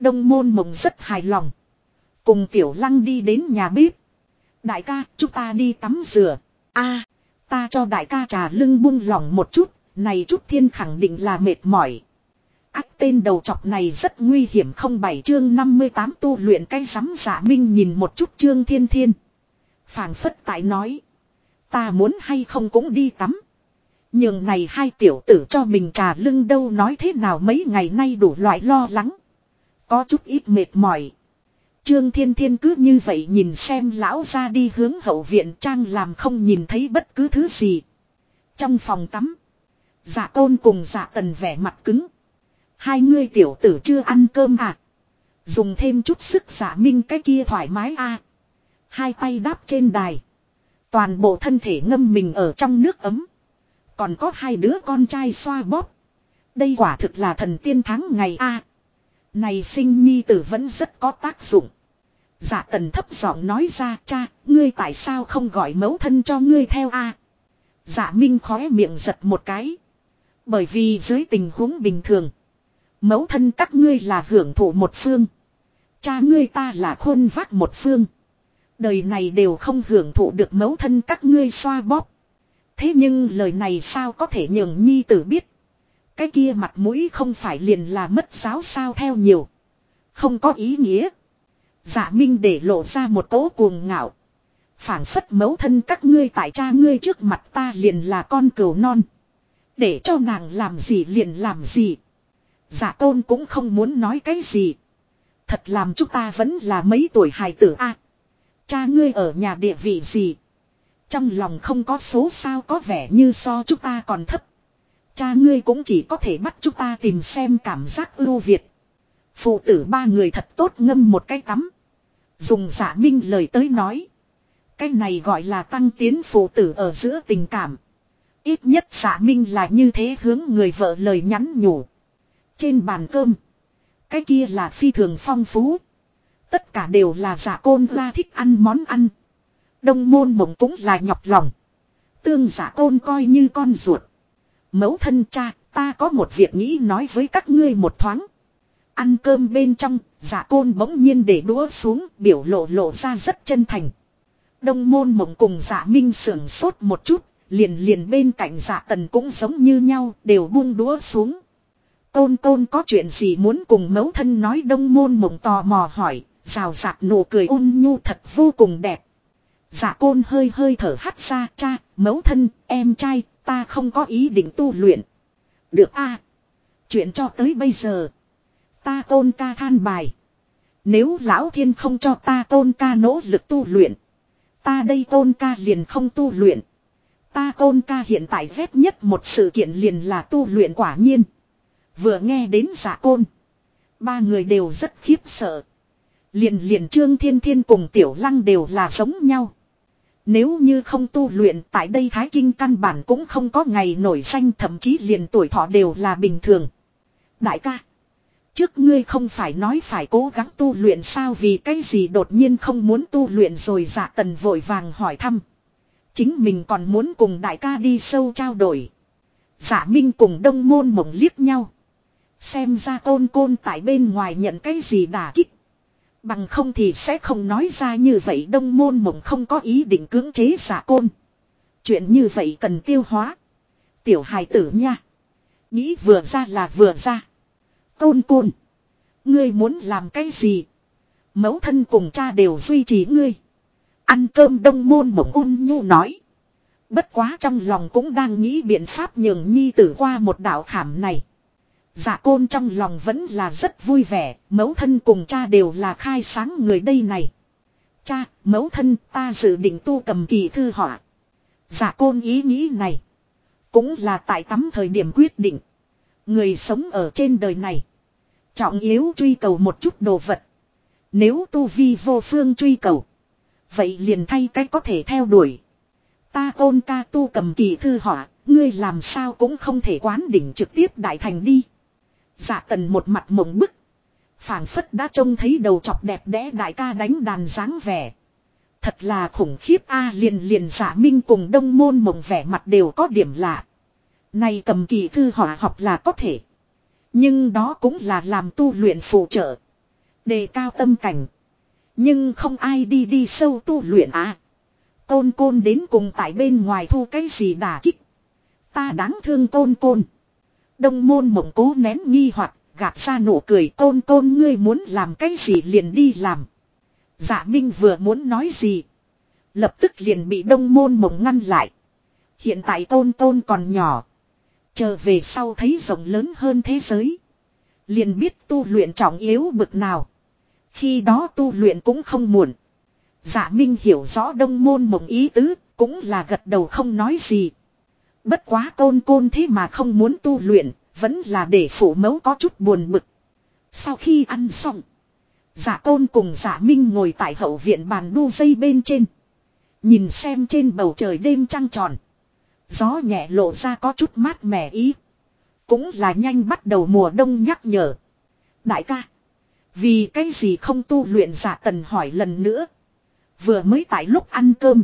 Đông môn mộng rất hài lòng. Cùng tiểu lăng đi đến nhà bếp. Đại ca, chúng ta đi tắm rửa. a ta cho đại ca trà lưng buông lỏng một chút, này chút thiên khẳng định là mệt mỏi. Ác tên đầu chọc này rất nguy hiểm không bảy chương 58 tu luyện cái sắm giả dạ minh nhìn một chút chương thiên thiên. phảng phất tại nói. Ta muốn hay không cũng đi tắm. Nhưng này hai tiểu tử cho mình trà lưng đâu nói thế nào mấy ngày nay đủ loại lo lắng. Có chút ít mệt mỏi. Trương Thiên Thiên cứ như vậy nhìn xem lão ra đi hướng hậu viện trang làm không nhìn thấy bất cứ thứ gì. Trong phòng tắm. Dạ tôn cùng dạ tần vẻ mặt cứng. Hai ngươi tiểu tử chưa ăn cơm à. Dùng thêm chút sức giả minh cái kia thoải mái a Hai tay đáp trên đài. Toàn bộ thân thể ngâm mình ở trong nước ấm. Còn có hai đứa con trai xoa bóp. Đây quả thực là thần tiên tháng ngày a Này sinh nhi tử vẫn rất có tác dụng. Dạ tần thấp giọng nói ra cha, ngươi tại sao không gọi mẫu thân cho ngươi theo a Dạ minh khóe miệng giật một cái. Bởi vì dưới tình huống bình thường. Mẫu thân các ngươi là hưởng thụ một phương. Cha ngươi ta là khôn vác một phương. Đời này đều không hưởng thụ được mẫu thân các ngươi xoa bóp. Thế nhưng lời này sao có thể nhường nhi tử biết. Cái kia mặt mũi không phải liền là mất giáo sao theo nhiều. Không có ý nghĩa. Dạ Minh để lộ ra một tố cuồng ngạo. phảng phất mẫu thân các ngươi tại cha ngươi trước mặt ta liền là con cừu non. Để cho nàng làm gì liền làm gì. Dạ tôn cũng không muốn nói cái gì. Thật làm chúng ta vẫn là mấy tuổi hài tử a cha ngươi ở nhà địa vị gì. Trong lòng không có số sao có vẻ như so chúng ta còn thấp. Cha ngươi cũng chỉ có thể bắt chúng ta tìm xem cảm giác ưu việt. Phụ tử ba người thật tốt ngâm một cái tắm. Dùng giả minh lời tới nói. Cái này gọi là tăng tiến phụ tử ở giữa tình cảm. Ít nhất giả minh là như thế hướng người vợ lời nhắn nhủ. Trên bàn cơm. Cái kia là phi thường phong phú. Tất cả đều là giả côn ra thích ăn món ăn. Đông môn mộng cũng là nhọc lòng. Tương giả côn coi như con ruột. Mẫu thân cha, ta có một việc nghĩ nói với các ngươi một thoáng. Ăn cơm bên trong, giả côn bỗng nhiên để đũa xuống, biểu lộ lộ ra rất chân thành. Đông môn mộng cùng giả minh sưởng sốt một chút, liền liền bên cạnh giả tần cũng giống như nhau, đều buông đũa xuống. Tôn tôn có chuyện gì muốn cùng mẫu thân nói đông môn mộng tò mò hỏi, rào rạc nụ cười ôn nhu thật vô cùng đẹp. Giả côn hơi hơi thở hắt ra cha, mẫu thân, em trai, ta không có ý định tu luyện. Được a Chuyện cho tới bây giờ. Ta tôn ca than bài. Nếu lão thiên không cho ta tôn ca nỗ lực tu luyện. Ta đây tôn ca liền không tu luyện. Ta tôn ca hiện tại ghét nhất một sự kiện liền là tu luyện quả nhiên. Vừa nghe đến giả côn. Ba người đều rất khiếp sợ. Liền liền Trương Thiên Thiên cùng Tiểu Lăng đều là giống nhau. Nếu như không tu luyện tại đây Thái Kinh căn bản cũng không có ngày nổi danh, thậm chí liền tuổi thọ đều là bình thường. Đại ca. Trước ngươi không phải nói phải cố gắng tu luyện sao vì cái gì đột nhiên không muốn tu luyện rồi dạ tần vội vàng hỏi thăm. Chính mình còn muốn cùng đại ca đi sâu trao đổi. Giả minh cùng đông môn mộng liếc nhau. Xem ra côn côn tại bên ngoài nhận cái gì đả kích. Bằng không thì sẽ không nói ra như vậy, đông môn mộng không có ý định cưỡng chế giả côn. Chuyện như vậy cần tiêu hóa. Tiểu hài tử nha. Nghĩ vừa ra là vừa ra. Côn côn. Ngươi muốn làm cái gì? Mẫu thân cùng cha đều duy trì ngươi. Ăn cơm đông môn mộng ôn nhu nói. Bất quá trong lòng cũng đang nghĩ biện pháp nhường nhi tử qua một đạo khảm này. Dạ côn trong lòng vẫn là rất vui vẻ, mẫu thân cùng cha đều là khai sáng người đây này. Cha, mẫu thân ta dự định tu cầm kỳ thư họa. Dạ côn ý nghĩ này. Cũng là tại tắm thời điểm quyết định. Người sống ở trên đời này. Trọng yếu truy cầu một chút đồ vật. Nếu tu vi vô phương truy cầu. Vậy liền thay cách có thể theo đuổi. Ta côn ca tu cầm kỳ thư họa, ngươi làm sao cũng không thể quán đỉnh trực tiếp đại thành đi. Dạ tần một mặt mộng bức. phảng phất đã trông thấy đầu chọc đẹp đẽ đại ca đánh đàn dáng vẻ. Thật là khủng khiếp a, liền liền giả minh cùng đông môn mộng vẻ mặt đều có điểm lạ. Này cầm kỳ thư họa học là có thể. Nhưng đó cũng là làm tu luyện phụ trợ. Đề cao tâm cảnh. Nhưng không ai đi đi sâu tu luyện à. Côn côn đến cùng tại bên ngoài thu cái gì đả kích. Ta đáng thương côn côn. Đông môn mộng cố nén nghi hoặc gạt ra nụ cười tôn tôn. ngươi muốn làm cái gì liền đi làm. Dạ Minh vừa muốn nói gì. Lập tức liền bị đông môn mộng ngăn lại. Hiện tại tôn tôn còn nhỏ. Chờ về sau thấy rộng lớn hơn thế giới. Liền biết tu luyện trọng yếu bực nào. Khi đó tu luyện cũng không muộn. Dạ Minh hiểu rõ đông môn mộng ý tứ, cũng là gật đầu không nói gì. Bất quá tôn côn thế mà không muốn tu luyện, vẫn là để phủ mẫu có chút buồn bực. Sau khi ăn xong, giả tôn cùng giả Minh ngồi tại hậu viện bàn đu dây bên trên. Nhìn xem trên bầu trời đêm trăng tròn. Gió nhẹ lộ ra có chút mát mẻ ý. Cũng là nhanh bắt đầu mùa đông nhắc nhở. Đại ca. Vì cái gì không tu luyện giả tần hỏi lần nữa. Vừa mới tại lúc ăn cơm.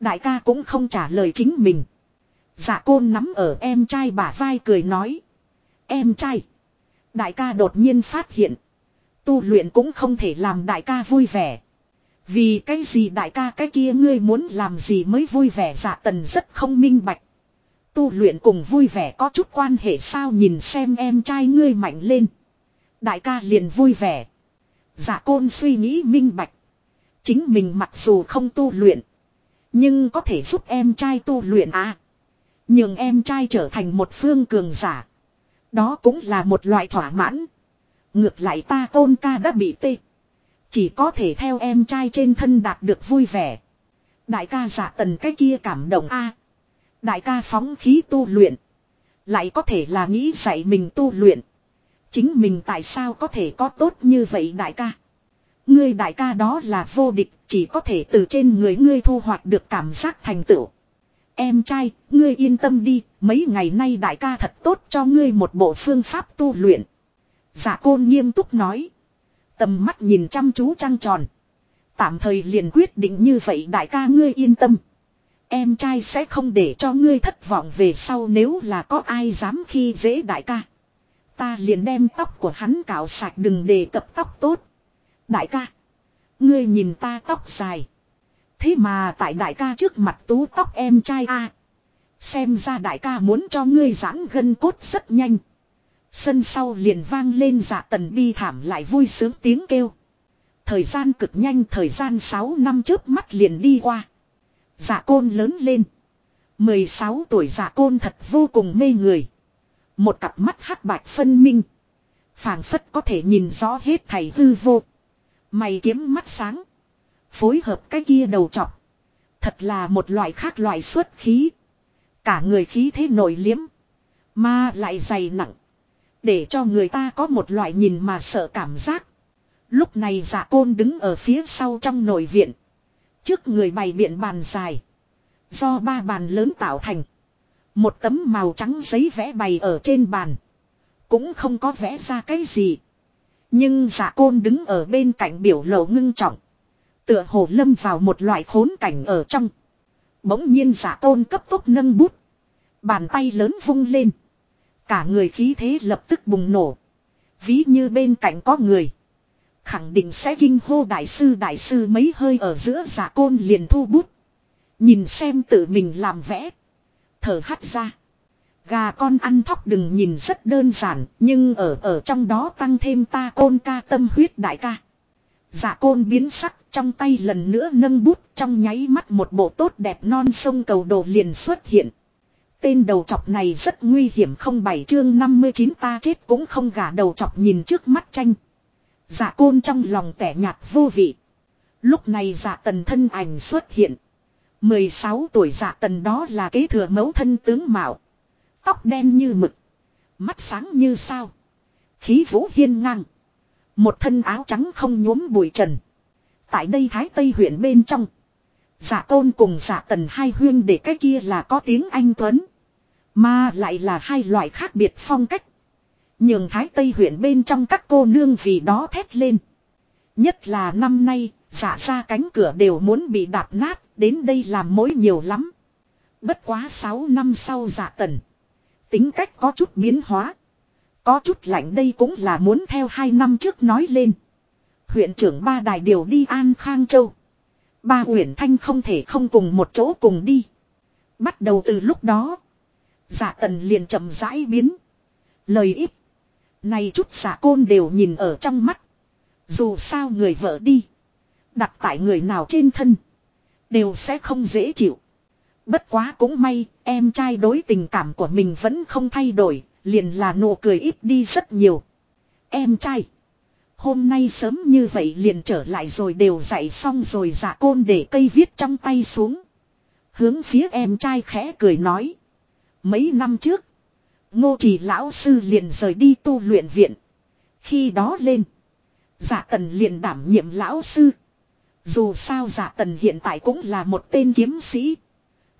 Đại ca cũng không trả lời chính mình. Dạ côn nắm ở em trai bả vai cười nói. Em trai. Đại ca đột nhiên phát hiện. Tu luyện cũng không thể làm đại ca vui vẻ. Vì cái gì đại ca cái kia ngươi muốn làm gì mới vui vẻ dạ tần rất không minh bạch. Tu luyện cùng vui vẻ có chút quan hệ sao nhìn xem em trai ngươi mạnh lên. Đại ca liền vui vẻ. Dạ côn suy nghĩ minh bạch. Chính mình mặc dù không tu luyện. Nhưng có thể giúp em trai tu luyện à. Nhưng em trai trở thành một phương cường giả. Đó cũng là một loại thỏa mãn. Ngược lại ta tôn ca đã bị tê. Chỉ có thể theo em trai trên thân đạt được vui vẻ. Đại ca giả tần cái kia cảm động a Đại ca phóng khí tu luyện. Lại có thể là nghĩ dạy mình tu luyện. Chính mình tại sao có thể có tốt như vậy đại ca. Ngươi đại ca đó là vô địch, chỉ có thể từ trên người ngươi thu hoạch được cảm giác thành tựu. Em trai, ngươi yên tâm đi, mấy ngày nay đại ca thật tốt cho ngươi một bộ phương pháp tu luyện. Dạ Giả côn nghiêm túc nói. Tầm mắt nhìn chăm chú trăng tròn. Tạm thời liền quyết định như vậy đại ca ngươi yên tâm. Em trai sẽ không để cho ngươi thất vọng về sau nếu là có ai dám khi dễ đại ca. Ta liền đem tóc của hắn cạo sạch đừng đề cập tóc tốt. Đại ca. Ngươi nhìn ta tóc dài. Thế mà tại đại ca trước mặt tú tóc em trai a Xem ra đại ca muốn cho ngươi giãn gân cốt rất nhanh. Sân sau liền vang lên dạ tần bi thảm lại vui sướng tiếng kêu. Thời gian cực nhanh, thời gian 6 năm trước mắt liền đi qua. Dạ côn lớn lên. 16 tuổi dạ côn thật vô cùng mê người. Một cặp mắt hắc bạch phân minh. phảng phất có thể nhìn rõ hết thầy hư vô. Mày kiếm mắt sáng. Phối hợp cái kia đầu trọc. Thật là một loại khác loại xuất khí. Cả người khí thế nổi liếm. Mà lại dày nặng. Để cho người ta có một loại nhìn mà sợ cảm giác. Lúc này giả côn đứng ở phía sau trong nội viện. Trước người bày biện bàn dài. Do ba bàn lớn tạo thành. Một tấm màu trắng giấy vẽ bày ở trên bàn. Cũng không có vẽ ra cái gì. Nhưng giả côn đứng ở bên cạnh biểu lộ ngưng trọng. Tựa hồ lâm vào một loại khốn cảnh ở trong. Bỗng nhiên giả tôn cấp tốc nâng bút. Bàn tay lớn vung lên. Cả người khí thế lập tức bùng nổ. Ví như bên cạnh có người. Khẳng định sẽ kinh hô đại sư đại sư mấy hơi ở giữa giả côn liền thu bút. Nhìn xem tự mình làm vẽ. Thở hắt ra. Gà con ăn thóc đừng nhìn rất đơn giản, nhưng ở ở trong đó tăng thêm ta côn ca tâm huyết đại ca. Dạ côn biến sắc, trong tay lần nữa nâng bút, trong nháy mắt một bộ tốt đẹp non sông cầu đồ liền xuất hiện. Tên đầu chọc này rất nguy hiểm không bảy chương 59 ta chết cũng không gả đầu chọc nhìn trước mắt tranh. Dạ côn trong lòng tẻ nhạt vô vị. Lúc này Dạ tần thân ảnh xuất hiện. 16 tuổi Dạ tần đó là kế thừa mẫu thân tướng mạo. Tóc đen như mực. Mắt sáng như sao. Khí vũ hiên ngang. Một thân áo trắng không nhuốm bụi trần. Tại đây Thái Tây huyện bên trong. Giả tôn cùng giả tần hai huyên để cái kia là có tiếng Anh Tuấn. Mà lại là hai loại khác biệt phong cách. Nhường Thái Tây huyện bên trong các cô nương vì đó thét lên. Nhất là năm nay, giả ra cánh cửa đều muốn bị đạp nát, đến đây làm mối nhiều lắm. Bất quá 6 năm sau giả tần. Tính cách có chút biến hóa. Có chút lạnh đây cũng là muốn theo hai năm trước nói lên. Huyện trưởng ba đài điều đi An Khang Châu. Ba huyện thanh không thể không cùng một chỗ cùng đi. Bắt đầu từ lúc đó. Giả tần liền chậm rãi biến. Lời ít. Này chút giả côn đều nhìn ở trong mắt. Dù sao người vợ đi. Đặt tại người nào trên thân. Đều sẽ không dễ chịu. Bất quá cũng may, em trai đối tình cảm của mình vẫn không thay đổi, liền là nụ cười ít đi rất nhiều. Em trai. Hôm nay sớm như vậy liền trở lại rồi đều dạy xong rồi giả côn để cây viết trong tay xuống. Hướng phía em trai khẽ cười nói. Mấy năm trước. Ngô trì lão sư liền rời đi tu luyện viện. Khi đó lên. Giả tần liền đảm nhiệm lão sư. Dù sao giả tần hiện tại cũng là một tên kiếm sĩ.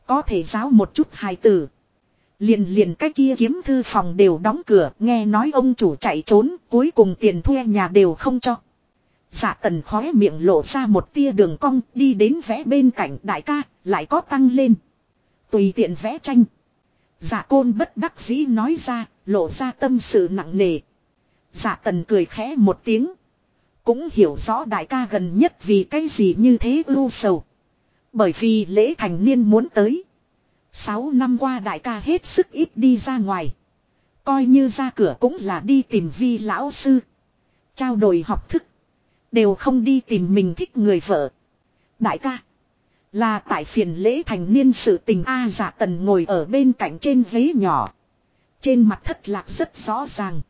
Có thể giáo một chút hài tử. Liền liền cái kia kiếm thư phòng đều đóng cửa, nghe nói ông chủ chạy trốn, cuối cùng tiền thuê nhà đều không cho. Giả tần khóe miệng lộ ra một tia đường cong, đi đến vẽ bên cạnh đại ca, lại có tăng lên. Tùy tiện vẽ tranh. Giả côn bất đắc dĩ nói ra, lộ ra tâm sự nặng nề. Giả tần cười khẽ một tiếng. Cũng hiểu rõ đại ca gần nhất vì cái gì như thế ưu sầu. Bởi vì lễ thành niên muốn tới. Sáu năm qua đại ca hết sức ít đi ra ngoài. Coi như ra cửa cũng là đi tìm vi lão sư. Trao đổi học thức. Đều không đi tìm mình thích người vợ. Đại ca. Là tại phiền lễ thành niên sự tình A giả tần ngồi ở bên cạnh trên ghế nhỏ. Trên mặt thất lạc rất rõ ràng.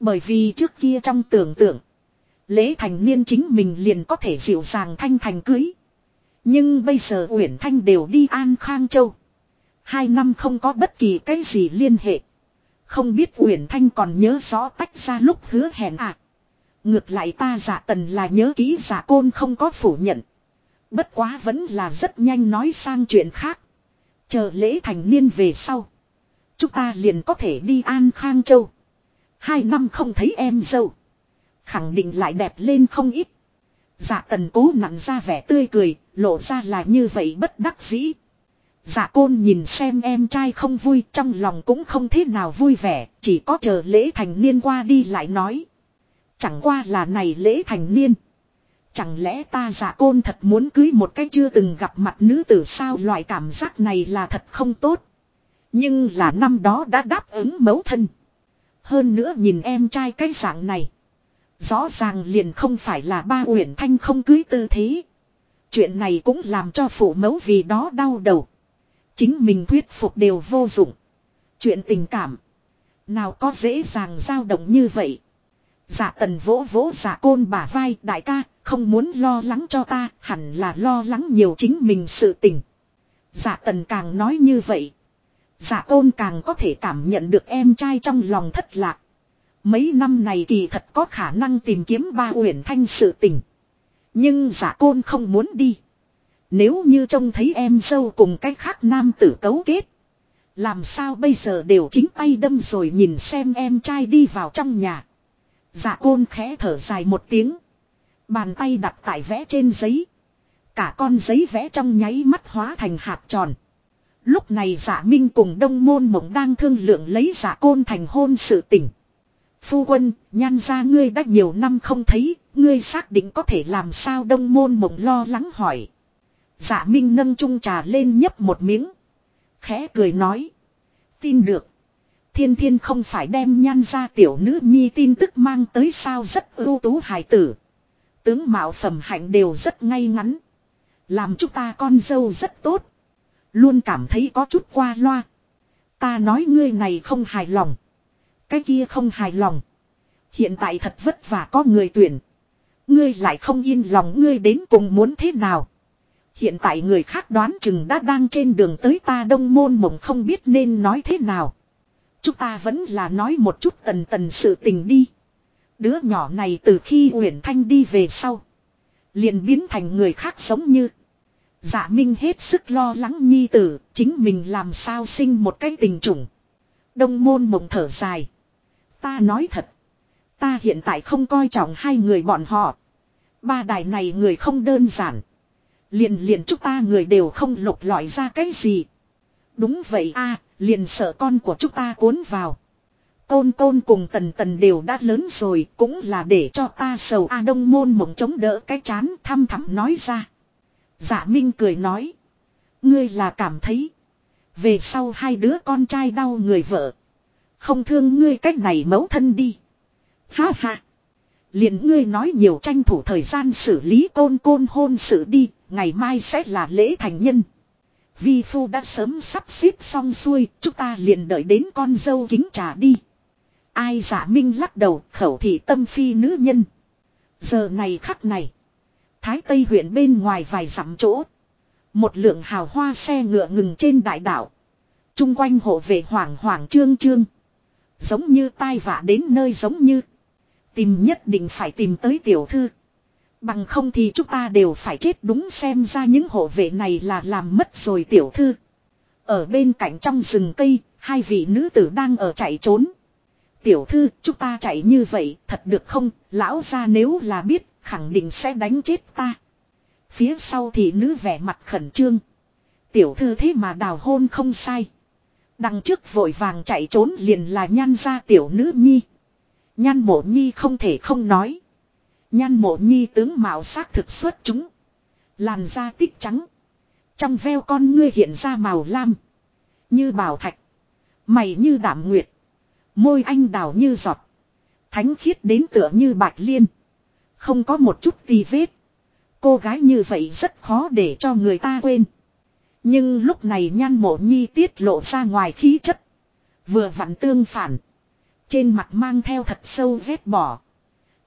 Bởi vì trước kia trong tưởng tượng. Lễ thành niên chính mình liền có thể dịu dàng thanh thành cưới. Nhưng bây giờ Uyển Thanh đều đi An Khang Châu. Hai năm không có bất kỳ cái gì liên hệ. Không biết Uyển Thanh còn nhớ rõ tách ra lúc hứa hẹn à. Ngược lại ta giả tần là nhớ kỹ giả côn không có phủ nhận. Bất quá vẫn là rất nhanh nói sang chuyện khác. Chờ lễ thành niên về sau. Chúng ta liền có thể đi An Khang Châu. Hai năm không thấy em dâu. Khẳng định lại đẹp lên không ít. Dạ tần cố nặn ra vẻ tươi cười, lộ ra là như vậy bất đắc dĩ. Dạ côn nhìn xem em trai không vui trong lòng cũng không thế nào vui vẻ, chỉ có chờ lễ thành niên qua đi lại nói. Chẳng qua là này lễ thành niên. Chẳng lẽ ta dạ côn thật muốn cưới một cái chưa từng gặp mặt nữ tử sao loại cảm giác này là thật không tốt. Nhưng là năm đó đã đáp ứng mấu thân. Hơn nữa nhìn em trai cái dạng này. Rõ ràng liền không phải là ba uyển thanh không cưới tư thế. Chuyện này cũng làm cho phụ mẫu vì đó đau đầu. Chính mình thuyết phục đều vô dụng. Chuyện tình cảm. Nào có dễ dàng dao động như vậy. Giả tần vỗ vỗ giả côn bả vai đại ca, không muốn lo lắng cho ta, hẳn là lo lắng nhiều chính mình sự tình. Giả tần càng nói như vậy. Giả côn càng có thể cảm nhận được em trai trong lòng thất lạc. Mấy năm này kỳ thật có khả năng tìm kiếm ba uyển thanh sự tình. Nhưng giả côn không muốn đi. Nếu như trông thấy em dâu cùng cách khác nam tử cấu kết. Làm sao bây giờ đều chính tay đâm rồi nhìn xem em trai đi vào trong nhà. Dạ côn khẽ thở dài một tiếng. Bàn tay đặt tại vẽ trên giấy. Cả con giấy vẽ trong nháy mắt hóa thành hạt tròn. Lúc này giả dạ minh cùng đông môn mộng đang thương lượng lấy giả dạ côn thành hôn sự tỉnh. Phu quân, nhan ra ngươi đã nhiều năm không thấy, ngươi xác định có thể làm sao đông môn mộng lo lắng hỏi. Dạ minh nâng chung trà lên nhấp một miếng. Khẽ cười nói. Tin được. Thiên thiên không phải đem nhan ra tiểu nữ nhi tin tức mang tới sao rất ưu tú hài tử. Tướng mạo phẩm hạnh đều rất ngay ngắn. Làm chúng ta con dâu rất tốt. Luôn cảm thấy có chút qua loa. Ta nói ngươi này không hài lòng. Cái kia không hài lòng. Hiện tại thật vất vả có người tuyển. Ngươi lại không yên lòng ngươi đến cùng muốn thế nào. Hiện tại người khác đoán chừng đã đang trên đường tới ta đông môn mộng không biết nên nói thế nào. Chúng ta vẫn là nói một chút tần tần sự tình đi. Đứa nhỏ này từ khi Uyển Thanh đi về sau. Liền biến thành người khác giống như. Dạ Minh hết sức lo lắng nhi tử, chính mình làm sao sinh một cái tình trùng. Đông môn mộng thở dài. Ta nói thật. Ta hiện tại không coi trọng hai người bọn họ. Ba đài này người không đơn giản. Liền liền chúng ta người đều không lục lọi ra cái gì. Đúng vậy a, liền sợ con của chúng ta cuốn vào. Côn côn cùng tần tần đều đã lớn rồi, cũng là để cho ta sầu A đông môn mộng chống đỡ cái chán thăm thẳm nói ra. Dạ Minh cười nói. Ngươi là cảm thấy. Về sau hai đứa con trai đau người vợ. Không thương ngươi cách này mấu thân đi. Ha ha. liền ngươi nói nhiều tranh thủ thời gian xử lý côn côn hôn sự đi. Ngày mai sẽ là lễ thành nhân. Vi phu đã sớm sắp xếp xong xuôi. Chúng ta liền đợi đến con dâu kính trà đi. Ai giả minh lắc đầu, khẩu thị tâm phi nữ nhân. Giờ này khắc này. Thái Tây huyện bên ngoài vài dặm chỗ. Một lượng hào hoa xe ngựa ngừng trên đại đảo. Trung quanh hộ vệ hoảng hoảng trương trương. Giống như tai vạ đến nơi giống như. Tìm nhất định phải tìm tới tiểu thư. Bằng không thì chúng ta đều phải chết đúng xem ra những hộ vệ này là làm mất rồi tiểu thư. Ở bên cạnh trong rừng cây, hai vị nữ tử đang ở chạy trốn. Tiểu thư, chúng ta chạy như vậy, thật được không, lão ra nếu là biết, khẳng định sẽ đánh chết ta. Phía sau thì nữ vẻ mặt khẩn trương. Tiểu thư thế mà đào hôn không sai. Đằng trước vội vàng chạy trốn liền là nhan ra tiểu nữ nhi. Nhan mộ nhi không thể không nói. Nhan mộ nhi tướng mạo sắc thực xuất chúng. Làn da tích trắng. Trong veo con ngươi hiện ra màu lam. Như bảo thạch. Mày như đảm nguyệt. Môi anh đào như giọt. Thánh khiết đến tựa như bạch liên. Không có một chút tì vết. Cô gái như vậy rất khó để cho người ta quên. Nhưng lúc này nhan mộ nhi tiết lộ ra ngoài khí chất. Vừa vặn tương phản. Trên mặt mang theo thật sâu vết bỏ.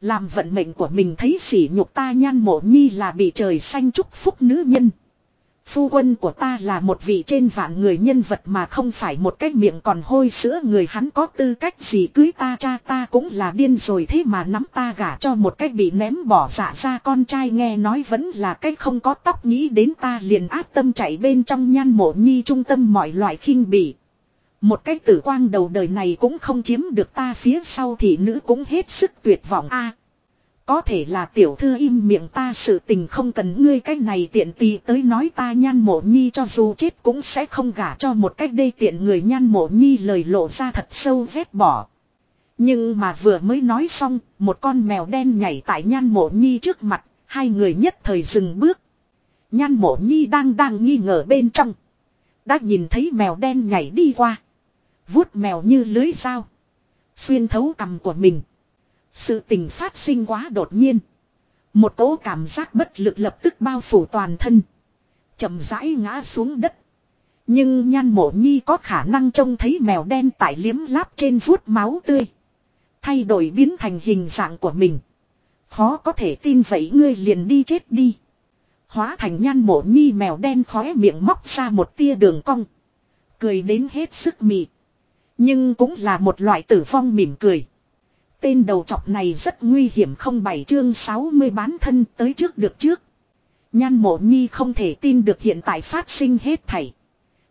Làm vận mệnh của mình thấy sỉ nhục ta nhan mộ nhi là bị trời xanh chúc phúc nữ nhân. Phu quân của ta là một vị trên vạn người nhân vật mà không phải một cái miệng còn hôi sữa người hắn có tư cách gì cưới ta cha ta cũng là điên rồi thế mà nắm ta gả cho một cái bị ném bỏ dạ ra con trai nghe nói vẫn là cái không có tóc nghĩ đến ta liền áp tâm chạy bên trong nhan mộ nhi trung tâm mọi loại khinh bỉ. Một cái tử quang đầu đời này cũng không chiếm được ta phía sau thì nữ cũng hết sức tuyệt vọng a có thể là tiểu thư im miệng ta sự tình không cần ngươi cái này tiện tì tới nói ta nhan mộ nhi cho dù chết cũng sẽ không gả cho một cách đê tiện người nhan mộ nhi lời lộ ra thật sâu vết bỏ. Nhưng mà vừa mới nói xong, một con mèo đen nhảy tại nhan mộ nhi trước mặt, hai người nhất thời dừng bước. Nhan mộ nhi đang đang nghi ngờ bên trong. Đã nhìn thấy mèo đen nhảy đi qua vuốt mèo như lưới dao. Xuyên thấu cằm của mình. Sự tình phát sinh quá đột nhiên. Một cỗ cảm giác bất lực lập tức bao phủ toàn thân. chậm rãi ngã xuống đất. Nhưng nhan mộ nhi có khả năng trông thấy mèo đen tại liếm láp trên vuốt máu tươi. Thay đổi biến thành hình dạng của mình. Khó có thể tin vậy ngươi liền đi chết đi. Hóa thành nhan mộ nhi mèo đen khóe miệng móc ra một tia đường cong. Cười đến hết sức mị. Nhưng cũng là một loại tử vong mỉm cười. Tên đầu chọc này rất nguy hiểm không bảy chương 60 bán thân tới trước được trước. Nhan mộ nhi không thể tin được hiện tại phát sinh hết thảy.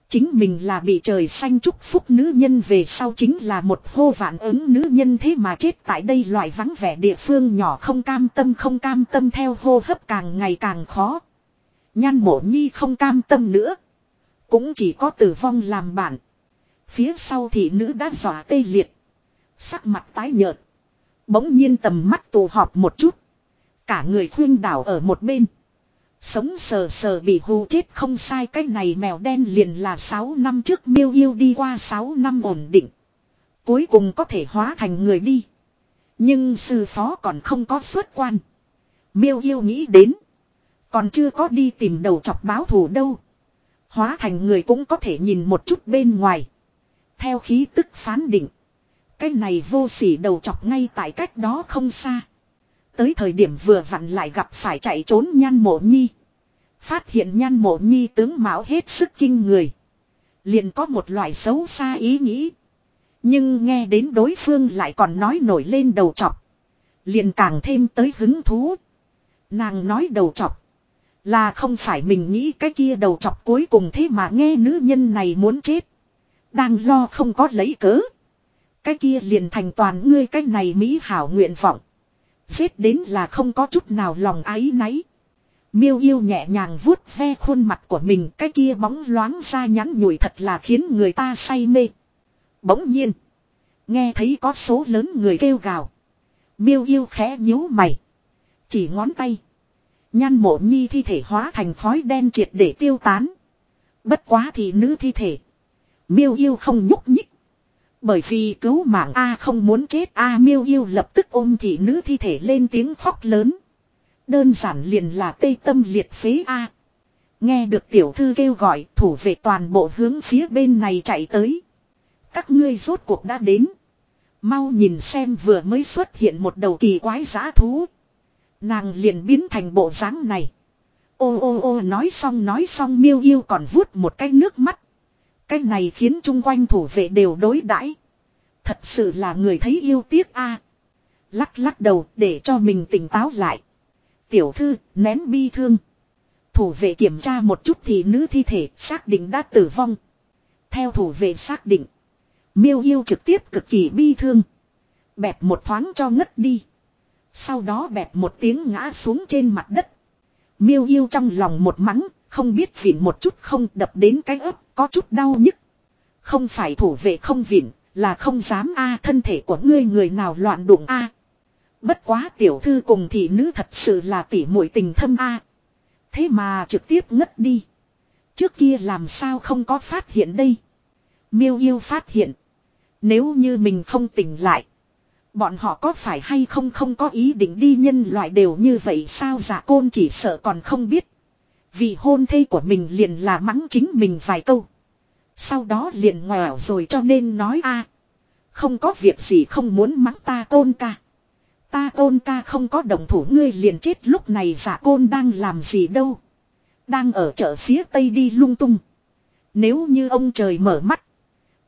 Chính mình là bị trời xanh chúc phúc nữ nhân về sau chính là một hô vạn ứng nữ nhân thế mà chết tại đây loại vắng vẻ địa phương nhỏ không cam tâm không cam tâm theo hô hấp càng ngày càng khó. Nhan mộ nhi không cam tâm nữa. Cũng chỉ có tử vong làm bạn. Phía sau thị nữ đã dọa tê liệt. Sắc mặt tái nhợt. Bỗng nhiên tầm mắt tù họp một chút. Cả người khuyên đảo ở một bên. Sống sờ sờ bị hù chết không sai, cái này mèo đen liền là 6 năm trước miêu yêu đi qua 6 năm ổn định. Cuối cùng có thể hóa thành người đi. Nhưng sư phó còn không có xuất quan. Miêu yêu nghĩ đến. Còn chưa có đi tìm đầu chọc báo thù đâu. Hóa thành người cũng có thể nhìn một chút bên ngoài. Theo khí tức phán định. Cái này vô sỉ đầu chọc ngay tại cách đó không xa. Tới thời điểm vừa vặn lại gặp phải chạy trốn nhan mộ nhi. Phát hiện nhan mộ nhi tướng mạo hết sức kinh người. Liền có một loại xấu xa ý nghĩ. Nhưng nghe đến đối phương lại còn nói nổi lên đầu chọc. Liền càng thêm tới hứng thú. Nàng nói đầu chọc. Là không phải mình nghĩ cái kia đầu chọc cuối cùng thế mà nghe nữ nhân này muốn chết. Đang lo không có lấy cớ. Cái kia liền thành toàn ngươi cái này mỹ hảo nguyện vọng. Giết đến là không có chút nào lòng ái náy. Miêu yêu nhẹ nhàng vuốt ve khuôn mặt của mình, cái kia bóng loáng ra nhắn nhủi thật là khiến người ta say mê. Bỗng nhiên. Nghe thấy có số lớn người kêu gào. Miêu yêu khẽ nhíu mày. Chỉ ngón tay. Nhan mộ nhi thi thể hóa thành khói đen triệt để tiêu tán. Bất quá thì nữ thi thể. Miêu yêu không nhúc nhích. Bởi vì cứu mạng A không muốn chết, A miêu yêu lập tức ôm thị nữ thi thể lên tiếng khóc lớn. Đơn giản liền là tây tâm liệt phế A. Nghe được tiểu thư kêu gọi, thủ vệ toàn bộ hướng phía bên này chạy tới. Các ngươi rốt cuộc đã đến. Mau nhìn xem vừa mới xuất hiện một đầu kỳ quái giá thú. Nàng liền biến thành bộ dáng này. Ô ô ô, nói xong nói xong, miêu yêu còn vuốt một cái nước mắt. Cái này khiến chung quanh thủ vệ đều đối đãi. Thật sự là người thấy yêu tiếc a. Lắc lắc đầu để cho mình tỉnh táo lại. Tiểu thư, nén bi thương. Thủ vệ kiểm tra một chút thì nữ thi thể xác định đã tử vong. Theo thủ vệ xác định. Miêu yêu trực tiếp cực kỳ bi thương. Bẹp một thoáng cho ngất đi. Sau đó bẹp một tiếng ngã xuống trên mặt đất. Miêu yêu trong lòng một mắng, không biết vịn một chút không đập đến cái ớt, có chút đau nhức. Không phải thủ vệ không vịn, là không dám a thân thể của ngươi người nào loạn đụng a Bất quá tiểu thư cùng thị nữ thật sự là tỉ muội tình thâm a Thế mà trực tiếp ngất đi. Trước kia làm sao không có phát hiện đây. Miêu yêu phát hiện. Nếu như mình không tỉnh lại. Bọn họ có phải hay không không có ý định đi nhân loại đều như vậy sao giả côn chỉ sợ còn không biết. Vì hôn thê của mình liền là mắng chính mình vài câu. Sau đó liền ngoẻo rồi cho nên nói a Không có việc gì không muốn mắng ta côn ca. Ta côn ca không có đồng thủ ngươi liền chết lúc này giả côn đang làm gì đâu. Đang ở chợ phía tây đi lung tung. Nếu như ông trời mở mắt.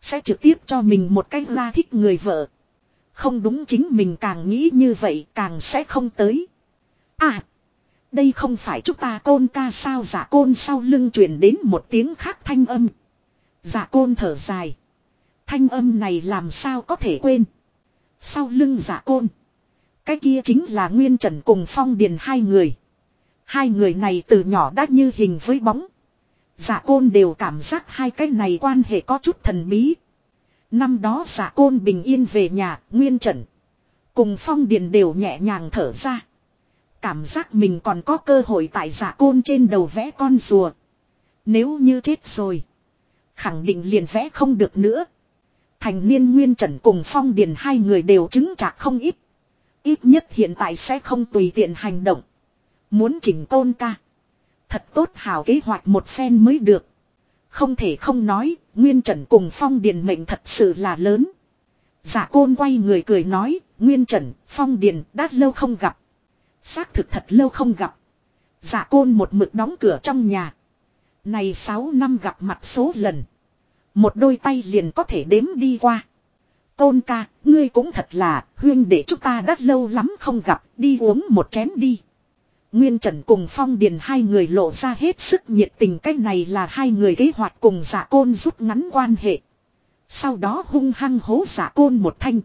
Sẽ trực tiếp cho mình một cách la thích người vợ. Không đúng chính mình càng nghĩ như vậy càng sẽ không tới. À. Đây không phải chúng ta côn ca sao giả côn sau lưng truyền đến một tiếng khác thanh âm. Giả côn thở dài. Thanh âm này làm sao có thể quên. Sau lưng giả côn. Cái kia chính là Nguyên Trần cùng Phong Điền hai người. Hai người này từ nhỏ đã như hình với bóng. Giả côn đều cảm giác hai cái này quan hệ có chút thần bí. Năm đó giả côn bình yên về nhà, Nguyên trận Cùng Phong Điền đều nhẹ nhàng thở ra. Cảm giác mình còn có cơ hội tại giả côn trên đầu vẽ con rùa. Nếu như chết rồi. Khẳng định liền vẽ không được nữa. Thành niên Nguyên Trần cùng Phong Điền hai người đều chứng chạc không ít. Ít nhất hiện tại sẽ không tùy tiện hành động. Muốn chỉnh tôn ca. Thật tốt hảo kế hoạch một phen mới được. Không thể không nói, Nguyên Trần cùng Phong Điền mệnh thật sự là lớn. Giả côn quay người cười nói, Nguyên Trần, Phong Điền đã lâu không gặp. Xác thực thật lâu không gặp. Giả côn một mực đóng cửa trong nhà. Này 6 năm gặp mặt số lần. Một đôi tay liền có thể đếm đi qua. tôn ca, ngươi cũng thật là, huyên để chúng ta đã lâu lắm không gặp, đi uống một chén đi. Nguyên Trần cùng Phong Điền hai người lộ ra hết sức nhiệt tình cách này là hai người kế hoạch cùng giả côn rút ngắn quan hệ. Sau đó hung hăng hố giả côn một thanh.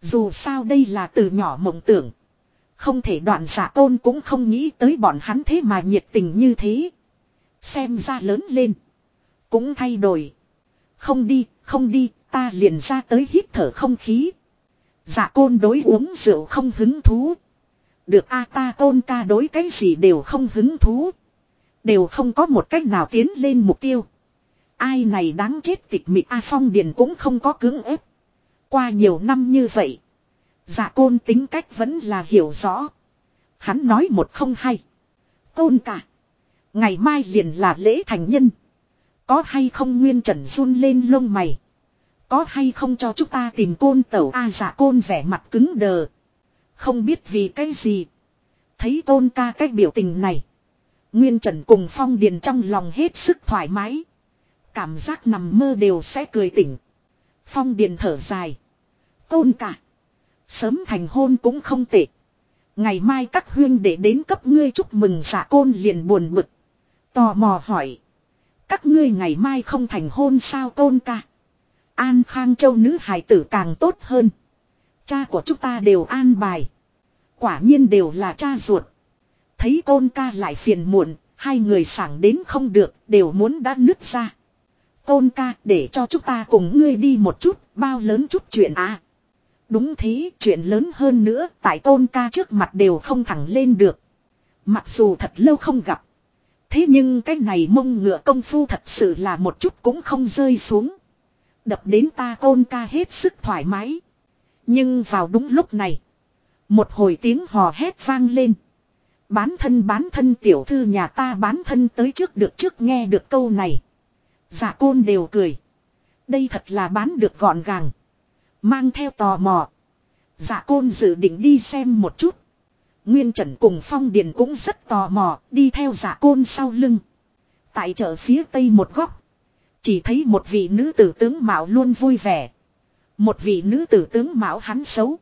Dù sao đây là từ nhỏ mộng tưởng. Không thể đoạn giả côn cũng không nghĩ tới bọn hắn thế mà nhiệt tình như thế. Xem ra lớn lên. Cũng thay đổi. Không đi, không đi, ta liền ra tới hít thở không khí. Giả côn đối uống rượu không hứng thú. Được a ta tôn ca đối cái gì đều không hứng thú. Đều không có một cách nào tiến lên mục tiêu. Ai này đáng chết tịch mịch A Phong Điền cũng không có cưỡng ép. Qua nhiều năm như vậy. Dạ côn tính cách vẫn là hiểu rõ. Hắn nói một không hay. Côn cả. Ngày mai liền là lễ thành nhân. Có hay không nguyên trần run lên lông mày. Có hay không cho chúng ta tìm côn tẩu A à, dạ côn vẻ mặt cứng đờ. Không biết vì cái gì. Thấy tôn ca cách biểu tình này. Nguyên Trần cùng Phong Điền trong lòng hết sức thoải mái. Cảm giác nằm mơ đều sẽ cười tỉnh. Phong Điền thở dài. Tôn ca. Sớm thành hôn cũng không tệ. Ngày mai các huyên để đến cấp ngươi chúc mừng giả côn liền buồn bực. Tò mò hỏi. Các ngươi ngày mai không thành hôn sao tôn ca. An Khang Châu nữ hài tử càng tốt hơn. Cha của chúng ta đều an bài. Quả nhiên đều là cha ruột. Thấy tôn ca lại phiền muộn, hai người sảng đến không được, đều muốn đã nứt ra. Tôn ca để cho chúng ta cùng ngươi đi một chút, bao lớn chút chuyện à. Đúng thế, chuyện lớn hơn nữa, tại tôn ca trước mặt đều không thẳng lên được. Mặc dù thật lâu không gặp. Thế nhưng cái này mông ngựa công phu thật sự là một chút cũng không rơi xuống. Đập đến ta tôn ca hết sức thoải mái. Nhưng vào đúng lúc này. Một hồi tiếng hò hét vang lên. Bán thân bán thân tiểu thư nhà ta bán thân tới trước được trước nghe được câu này. Giả côn đều cười. Đây thật là bán được gọn gàng. Mang theo tò mò. Giả côn dự định đi xem một chút. Nguyên Trần cùng Phong Điền cũng rất tò mò, đi theo giả côn sau lưng. Tại chợ phía tây một góc. Chỉ thấy một vị nữ tử tướng Mạo luôn vui vẻ. Một vị nữ tử tướng Mạo hắn xấu.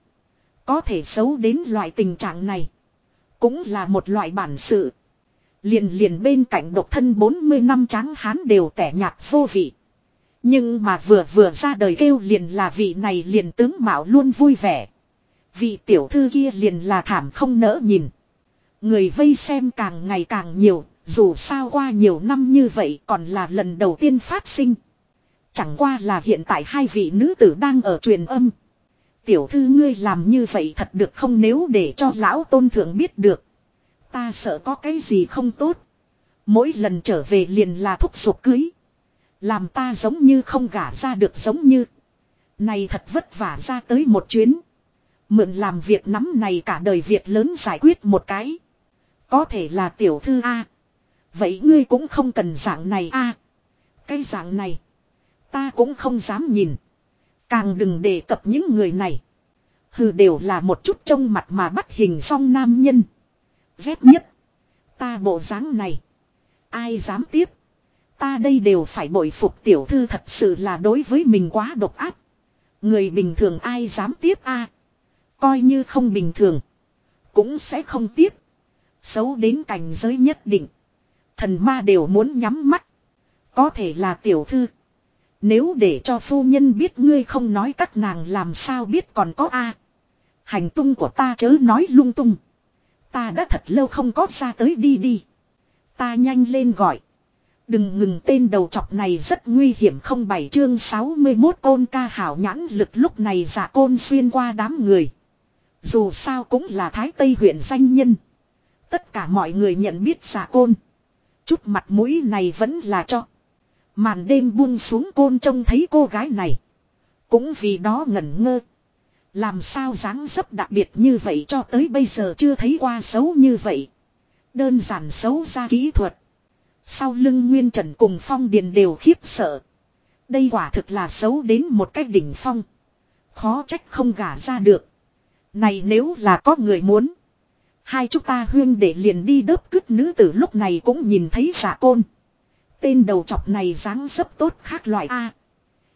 Có thể xấu đến loại tình trạng này. Cũng là một loại bản sự. Liền liền bên cạnh độc thân 40 năm trắng hán đều tẻ nhạt vô vị. Nhưng mà vừa vừa ra đời kêu liền là vị này liền tướng Mạo luôn vui vẻ. Vị tiểu thư kia liền là thảm không nỡ nhìn. Người vây xem càng ngày càng nhiều, dù sao qua nhiều năm như vậy còn là lần đầu tiên phát sinh. Chẳng qua là hiện tại hai vị nữ tử đang ở truyền âm. Tiểu thư ngươi làm như vậy thật được không nếu để cho lão tôn thượng biết được. Ta sợ có cái gì không tốt. Mỗi lần trở về liền là thúc giục cưới. Làm ta giống như không gả ra được giống như. Này thật vất vả ra tới một chuyến. Mượn làm việc nắm này cả đời việc lớn giải quyết một cái. Có thể là tiểu thư A. Vậy ngươi cũng không cần dạng này A. Cái dạng này. Ta cũng không dám nhìn. Càng đừng đề cập những người này. Hừ, đều là một chút trông mặt mà bắt hình song nam nhân. Ghét nhất. Ta bộ dáng này. Ai dám tiếp. Ta đây đều phải bội phục tiểu thư thật sự là đối với mình quá độc ác. Người bình thường ai dám tiếp a Coi như không bình thường. Cũng sẽ không tiếp. Xấu đến cảnh giới nhất định. Thần ma đều muốn nhắm mắt. Có thể là tiểu thư. Nếu để cho phu nhân biết ngươi không nói các nàng làm sao biết còn có a Hành tung của ta chớ nói lung tung. Ta đã thật lâu không có ra tới đi đi. Ta nhanh lên gọi. Đừng ngừng tên đầu chọc này rất nguy hiểm không bảy chương 61 côn ca hảo nhãn lực lúc này giả côn xuyên qua đám người. Dù sao cũng là Thái Tây huyện danh nhân. Tất cả mọi người nhận biết giả côn. Chút mặt mũi này vẫn là cho. Màn đêm buông xuống côn trông thấy cô gái này. Cũng vì đó ngẩn ngơ. Làm sao dáng dấp đặc biệt như vậy cho tới bây giờ chưa thấy qua xấu như vậy. Đơn giản xấu ra kỹ thuật. Sau lưng Nguyên Trần cùng Phong Điền đều khiếp sợ. Đây quả thực là xấu đến một cách đỉnh phong. Khó trách không gả ra được. Này nếu là có người muốn. Hai chúng ta huyên để liền đi đớp cứt nữ tử lúc này cũng nhìn thấy giả côn. Tên đầu chọc này dáng dấp tốt khác loại A.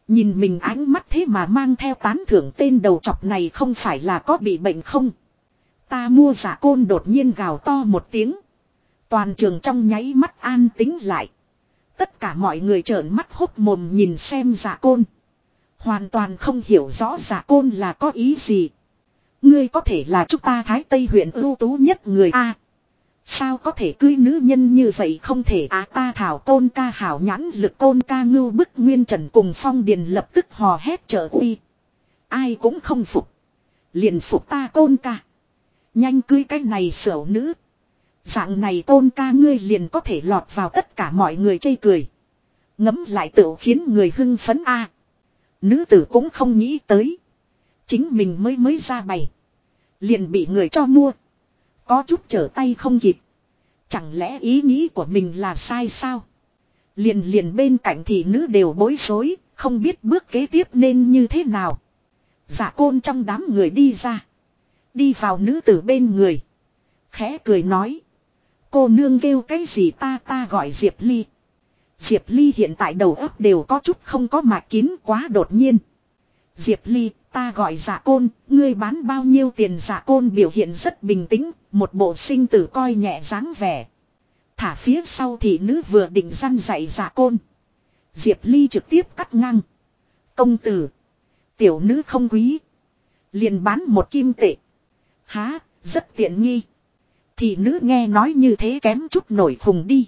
Nhìn mình ánh mắt thế mà mang theo tán thưởng tên đầu chọc này không phải là có bị bệnh không. Ta mua giả côn đột nhiên gào to một tiếng. Toàn trường trong nháy mắt an tính lại. Tất cả mọi người trợn mắt hốc mồm nhìn xem giả côn. Hoàn toàn không hiểu rõ giả côn là có ý gì. Ngươi có thể là chúng ta Thái Tây huyện ưu tú nhất người A sao có thể cưới nữ nhân như vậy không thể á ta thảo côn ca hảo nhãn lực côn ca ngưu bức nguyên trần cùng phong điền lập tức hò hét trở uy. Ai cũng không phục. Liền phục ta côn ca. Nhanh cưới cái này sửa nữ. Dạng này tôn ca ngươi liền có thể lọt vào tất cả mọi người chây cười. Ngấm lại tự khiến người hưng phấn a. Nữ tử cũng không nghĩ tới. Chính mình mới mới ra bày. Liền bị người cho mua. Có chút trở tay không kịp. Chẳng lẽ ý nghĩ của mình là sai sao? Liền liền bên cạnh thì nữ đều bối rối, không biết bước kế tiếp nên như thế nào. Giả côn trong đám người đi ra. Đi vào nữ tử bên người. Khẽ cười nói. Cô nương kêu cái gì ta ta gọi Diệp Ly. Diệp Ly hiện tại đầu óc đều có chút không có mạch kín quá đột nhiên. Diệp Ly, ta gọi giả côn, ngươi bán bao nhiêu tiền giả côn biểu hiện rất bình tĩnh, một bộ sinh tử coi nhẹ dáng vẻ. Thả phía sau thì nữ vừa định răn dạy giả côn. Diệp Ly trực tiếp cắt ngang. Công tử. Tiểu nữ không quý. liền bán một kim tệ. Há, rất tiện nghi. Thì nữ nghe nói như thế kém chút nổi khùng đi.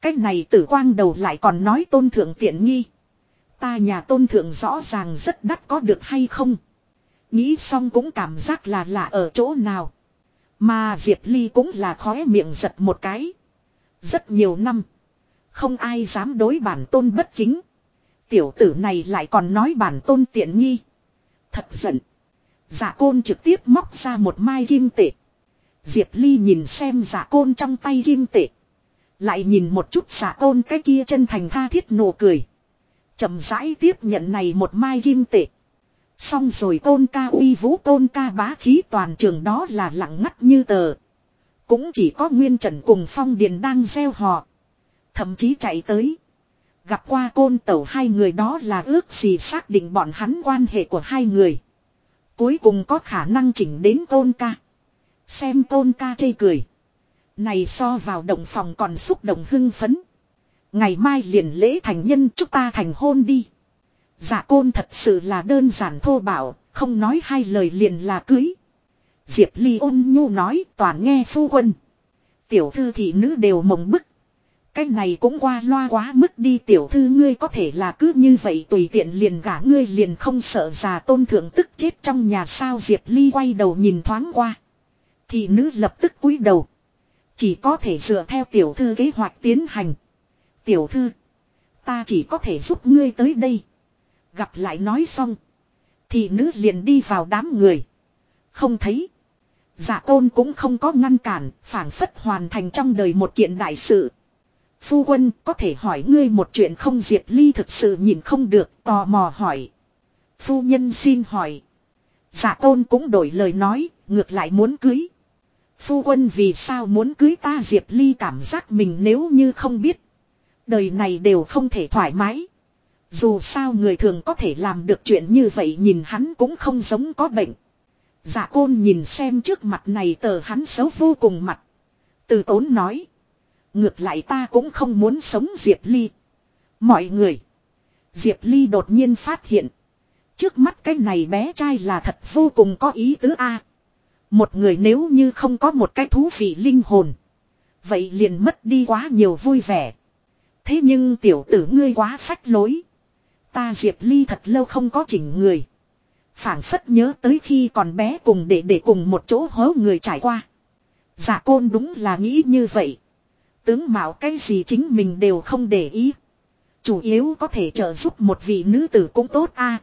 Cái này tử quang đầu lại còn nói tôn thượng tiện nghi. Ta nhà tôn thượng rõ ràng rất đắt có được hay không. Nghĩ xong cũng cảm giác là lạ ở chỗ nào. Mà Diệp Ly cũng là khóe miệng giật một cái. Rất nhiều năm. Không ai dám đối bản tôn bất kính. Tiểu tử này lại còn nói bản tôn tiện nghi. Thật giận. Giả côn trực tiếp móc ra một mai kim tệ. Diệp Ly nhìn xem giả côn trong tay kim tệ. Lại nhìn một chút giả côn cái kia chân thành tha thiết nụ cười. chậm rãi tiếp nhận này một mai kim tệ. Xong rồi tôn ca uy vũ tôn ca bá khí toàn trường đó là lặng ngắt như tờ. Cũng chỉ có Nguyên Trần cùng Phong Điền đang gieo họ. Thậm chí chạy tới. Gặp qua côn tẩu hai người đó là ước gì xác định bọn hắn quan hệ của hai người. Cuối cùng có khả năng chỉnh đến tôn ca. Xem tôn ca chê cười. Này so vào động phòng còn xúc động hưng phấn. Ngày mai liền lễ thành nhân chúc ta thành hôn đi. Giả côn thật sự là đơn giản thô bảo không nói hai lời liền là cưới. Diệp Ly ôn nhu nói, toàn nghe phu quân. Tiểu thư thị nữ đều mộng bức. Cái này cũng qua loa quá mức đi, tiểu thư ngươi có thể là cứ như vậy tùy tiện liền gả ngươi liền không sợ già tôn thượng tức chết trong nhà sao Diệp Ly quay đầu nhìn thoáng qua. Thị nữ lập tức cúi đầu. Chỉ có thể dựa theo tiểu thư kế hoạch tiến hành. Tiểu thư. Ta chỉ có thể giúp ngươi tới đây. Gặp lại nói xong. thì nữ liền đi vào đám người. Không thấy. Dạ giả tôn cũng không có ngăn cản, phản phất hoàn thành trong đời một kiện đại sự. Phu quân có thể hỏi ngươi một chuyện không Diệp Ly thực sự nhìn không được, tò mò hỏi. Phu nhân xin hỏi. Dạ giả tôn cũng đổi lời nói, ngược lại muốn cưới. Phu quân vì sao muốn cưới ta Diệp Ly cảm giác mình nếu như không biết. Đời này đều không thể thoải mái. Dù sao người thường có thể làm được chuyện như vậy nhìn hắn cũng không giống có bệnh. Dạ côn nhìn xem trước mặt này tờ hắn xấu vô cùng mặt. Từ tốn nói. Ngược lại ta cũng không muốn sống Diệp Ly. Mọi người. Diệp Ly đột nhiên phát hiện. Trước mắt cái này bé trai là thật vô cùng có ý tứ a. Một người nếu như không có một cái thú vị linh hồn. Vậy liền mất đi quá nhiều vui vẻ. Thế nhưng tiểu tử ngươi quá phách lối. Ta Diệp Ly thật lâu không có chỉnh người phảng phất nhớ tới khi còn bé cùng để để cùng một chỗ hố người trải qua. Dạ côn đúng là nghĩ như vậy. Tướng mạo cái gì chính mình đều không để ý. Chủ yếu có thể trợ giúp một vị nữ tử cũng tốt a.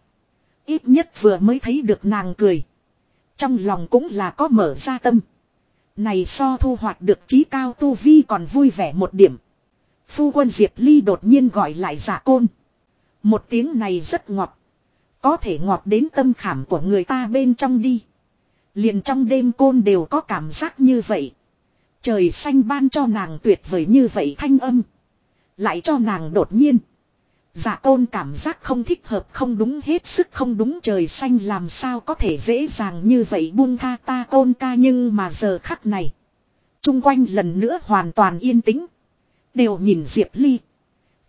Ít nhất vừa mới thấy được nàng cười. Trong lòng cũng là có mở ra tâm. Này so thu hoạch được trí cao tu vi còn vui vẻ một điểm. Phu quân Diệp Ly đột nhiên gọi lại giả côn. Một tiếng này rất ngọt. Có thể ngọt đến tâm khảm của người ta bên trong đi. Liền trong đêm côn đều có cảm giác như vậy. Trời xanh ban cho nàng tuyệt vời như vậy thanh âm. Lại cho nàng đột nhiên. Dạ côn cảm giác không thích hợp, không đúng, hết sức không đúng trời xanh làm sao có thể dễ dàng như vậy buông tha ta côn ca nhưng mà giờ khắc này. Trung quanh lần nữa hoàn toàn yên tĩnh. Đều nhìn Diệp Ly.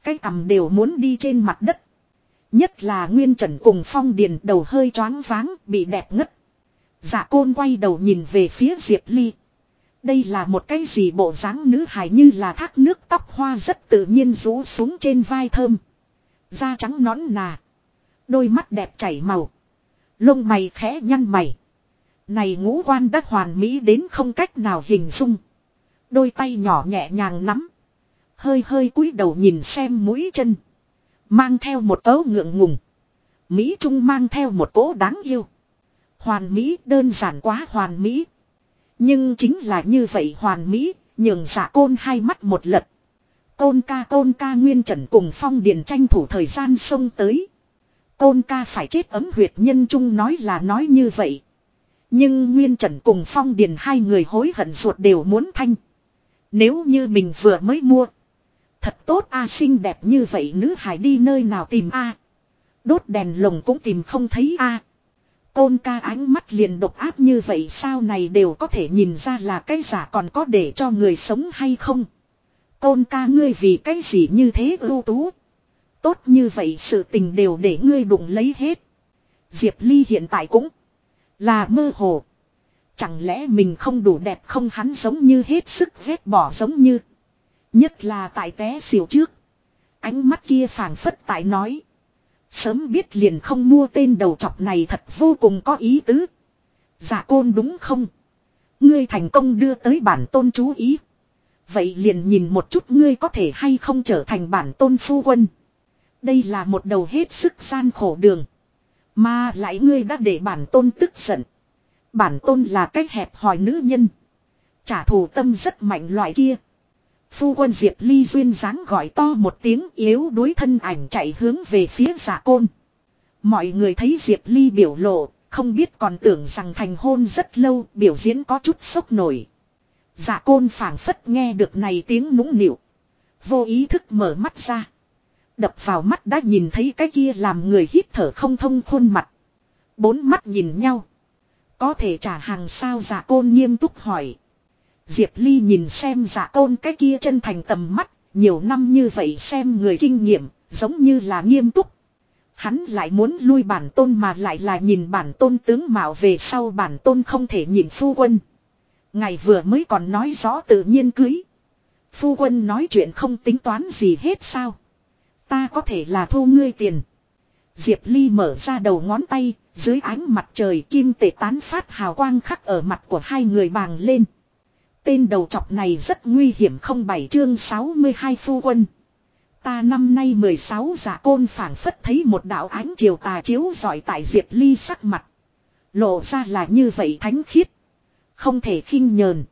Cái cầm đều muốn đi trên mặt đất. Nhất là Nguyên Trần cùng Phong Điền đầu hơi choáng váng, bị đẹp ngất. Dạ côn quay đầu nhìn về phía Diệp Ly. Đây là một cái gì bộ dáng nữ hài như là thác nước tóc hoa rất tự nhiên rũ xuống trên vai thơm. Da trắng nõn nà. Đôi mắt đẹp chảy màu. Lông mày khẽ nhăn mày. Này ngũ quan đã hoàn mỹ đến không cách nào hình dung. Đôi tay nhỏ nhẹ nhàng nắm. Hơi hơi cúi đầu nhìn xem mũi chân. Mang theo một ấu ngượng ngùng. Mỹ Trung mang theo một cỗ đáng yêu. Hoàn Mỹ đơn giản quá hoàn Mỹ. Nhưng chính là như vậy hoàn Mỹ, nhường giả côn hai mắt một lật. Côn ca côn ca nguyên trần cùng phong điền tranh thủ thời gian xông tới. Côn ca phải chết ấm huyệt nhân trung nói là nói như vậy. Nhưng nguyên trần cùng phong điền hai người hối hận ruột đều muốn thanh. Nếu như mình vừa mới mua. Thật tốt a, xinh đẹp như vậy nữ hải đi nơi nào tìm a Đốt đèn lồng cũng tìm không thấy a Côn ca ánh mắt liền độc áp như vậy, sao này đều có thể nhìn ra là cái giả còn có để cho người sống hay không. Côn ca ngươi vì cái gì như thế ưu tú. Tốt như vậy sự tình đều để ngươi đụng lấy hết. Diệp Ly hiện tại cũng là mơ hồ. Chẳng lẽ mình không đủ đẹp không hắn giống như hết sức ghét bỏ giống như. Nhất là tại té xỉu trước. Ánh mắt kia phảng phất tại nói. Sớm biết liền không mua tên đầu chọc này thật vô cùng có ý tứ. giả côn đúng không? Ngươi thành công đưa tới bản tôn chú ý. Vậy liền nhìn một chút ngươi có thể hay không trở thành bản tôn phu quân. Đây là một đầu hết sức gian khổ đường. Mà lại ngươi đã để bản tôn tức giận. Bản tôn là cách hẹp hòi nữ nhân. Trả thù tâm rất mạnh loại kia. Phu quân Diệp Ly duyên dáng gọi to một tiếng yếu đuối thân ảnh chạy hướng về phía giả côn. Mọi người thấy Diệp Ly biểu lộ, không biết còn tưởng rằng thành hôn rất lâu, biểu diễn có chút sốc nổi. Giả côn phảng phất nghe được này tiếng nũng nịu. Vô ý thức mở mắt ra. Đập vào mắt đã nhìn thấy cái kia làm người hít thở không thông khuôn mặt. Bốn mắt nhìn nhau. Có thể trả hàng sao giả côn nghiêm túc hỏi. Diệp Ly nhìn xem giả côn cái kia chân thành tầm mắt, nhiều năm như vậy xem người kinh nghiệm, giống như là nghiêm túc. Hắn lại muốn lui bản tôn mà lại là nhìn bản tôn tướng mạo về sau bản tôn không thể nhìn phu quân. Ngày vừa mới còn nói rõ tự nhiên cưới. Phu quân nói chuyện không tính toán gì hết sao. Ta có thể là thu ngươi tiền. Diệp Ly mở ra đầu ngón tay, dưới ánh mặt trời kim tể tán phát hào quang khắc ở mặt của hai người bàng lên. Tên đầu chọc này rất nguy hiểm không bảy chương 62 phu quân. Ta năm nay 16 giả côn phảng phất thấy một đạo ánh chiều tà chiếu giỏi tại Diệp Ly sắc mặt. Lộ ra là như vậy thánh khiết. Không thể khinh nhờn.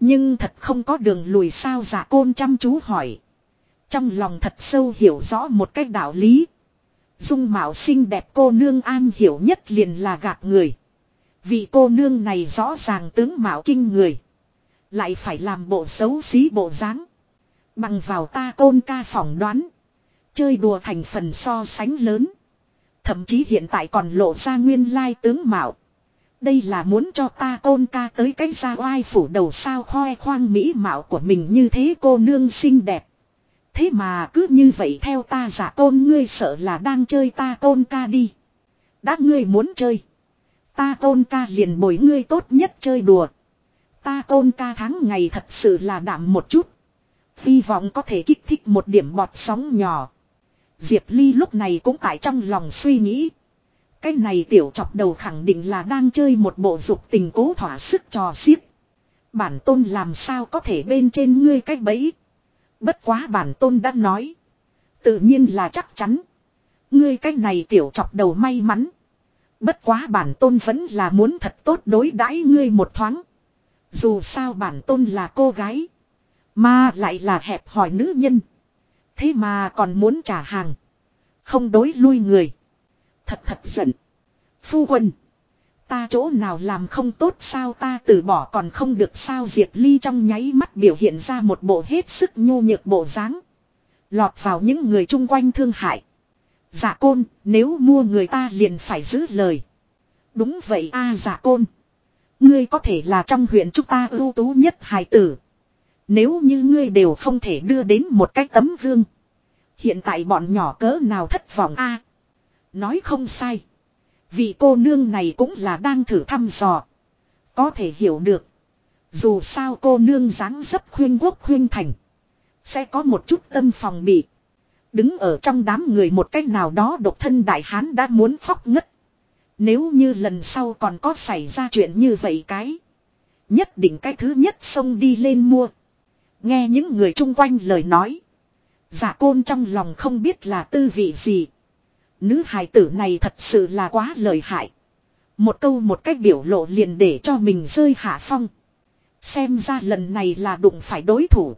Nhưng thật không có đường lùi sao giả côn chăm chú hỏi. Trong lòng thật sâu hiểu rõ một cách đạo lý. Dung mạo xinh đẹp cô nương an hiểu nhất liền là gạt người. Vì cô nương này rõ ràng tướng mạo kinh người. Lại phải làm bộ xấu xí bộ dáng. Bằng vào ta côn ca phỏng đoán. Chơi đùa thành phần so sánh lớn. Thậm chí hiện tại còn lộ ra nguyên lai tướng mạo. Đây là muốn cho ta côn ca tới cái ra oai phủ đầu sao khoe khoang mỹ mạo của mình như thế cô nương xinh đẹp. Thế mà cứ như vậy theo ta giả tôn ngươi sợ là đang chơi ta tôn ca đi. Đã ngươi muốn chơi. Ta tôn ca liền bồi ngươi tốt nhất chơi đùa. Ta tôn ca tháng ngày thật sự là đảm một chút. Hy vọng có thể kích thích một điểm bọt sóng nhỏ. Diệp Ly lúc này cũng tại trong lòng suy nghĩ. Cái này tiểu chọc đầu khẳng định là đang chơi một bộ dục tình cố thỏa sức trò xiếc. Bản tôn làm sao có thể bên trên ngươi cách bẫy. Bất quá bản tôn đã nói. Tự nhiên là chắc chắn. Ngươi cái này tiểu chọc đầu may mắn. Bất quá bản tôn vẫn là muốn thật tốt đối đãi ngươi một thoáng. Dù sao bản tôn là cô gái. Mà lại là hẹp hỏi nữ nhân. Thế mà còn muốn trả hàng. Không đối lui người. Thật thật giận. Phu quân. Ta chỗ nào làm không tốt sao ta từ bỏ còn không được sao Diệp Ly trong nháy mắt biểu hiện ra một bộ hết sức nhu nhược bộ dáng. Lọt vào những người chung quanh thương hại. Dạ côn, nếu mua người ta liền phải giữ lời. Đúng vậy a à, dạ côn. Ngươi có thể là trong huyện chúng ta ưu tú nhất hài tử. Nếu như ngươi đều không thể đưa đến một cái tấm gương. Hiện tại bọn nhỏ cỡ nào thất vọng a Nói không sai. Vị cô nương này cũng là đang thử thăm dò. Có thể hiểu được. Dù sao cô nương dáng dấp khuyên quốc khuyên thành. Sẽ có một chút tâm phòng bị. Đứng ở trong đám người một cách nào đó độc thân đại hán đã muốn khóc ngất. Nếu như lần sau còn có xảy ra chuyện như vậy cái. Nhất định cái thứ nhất xông đi lên mua. Nghe những người chung quanh lời nói. Giả côn trong lòng không biết là tư vị gì. Nữ hài tử này thật sự là quá lợi hại. Một câu một cách biểu lộ liền để cho mình rơi hạ phong. Xem ra lần này là đụng phải đối thủ.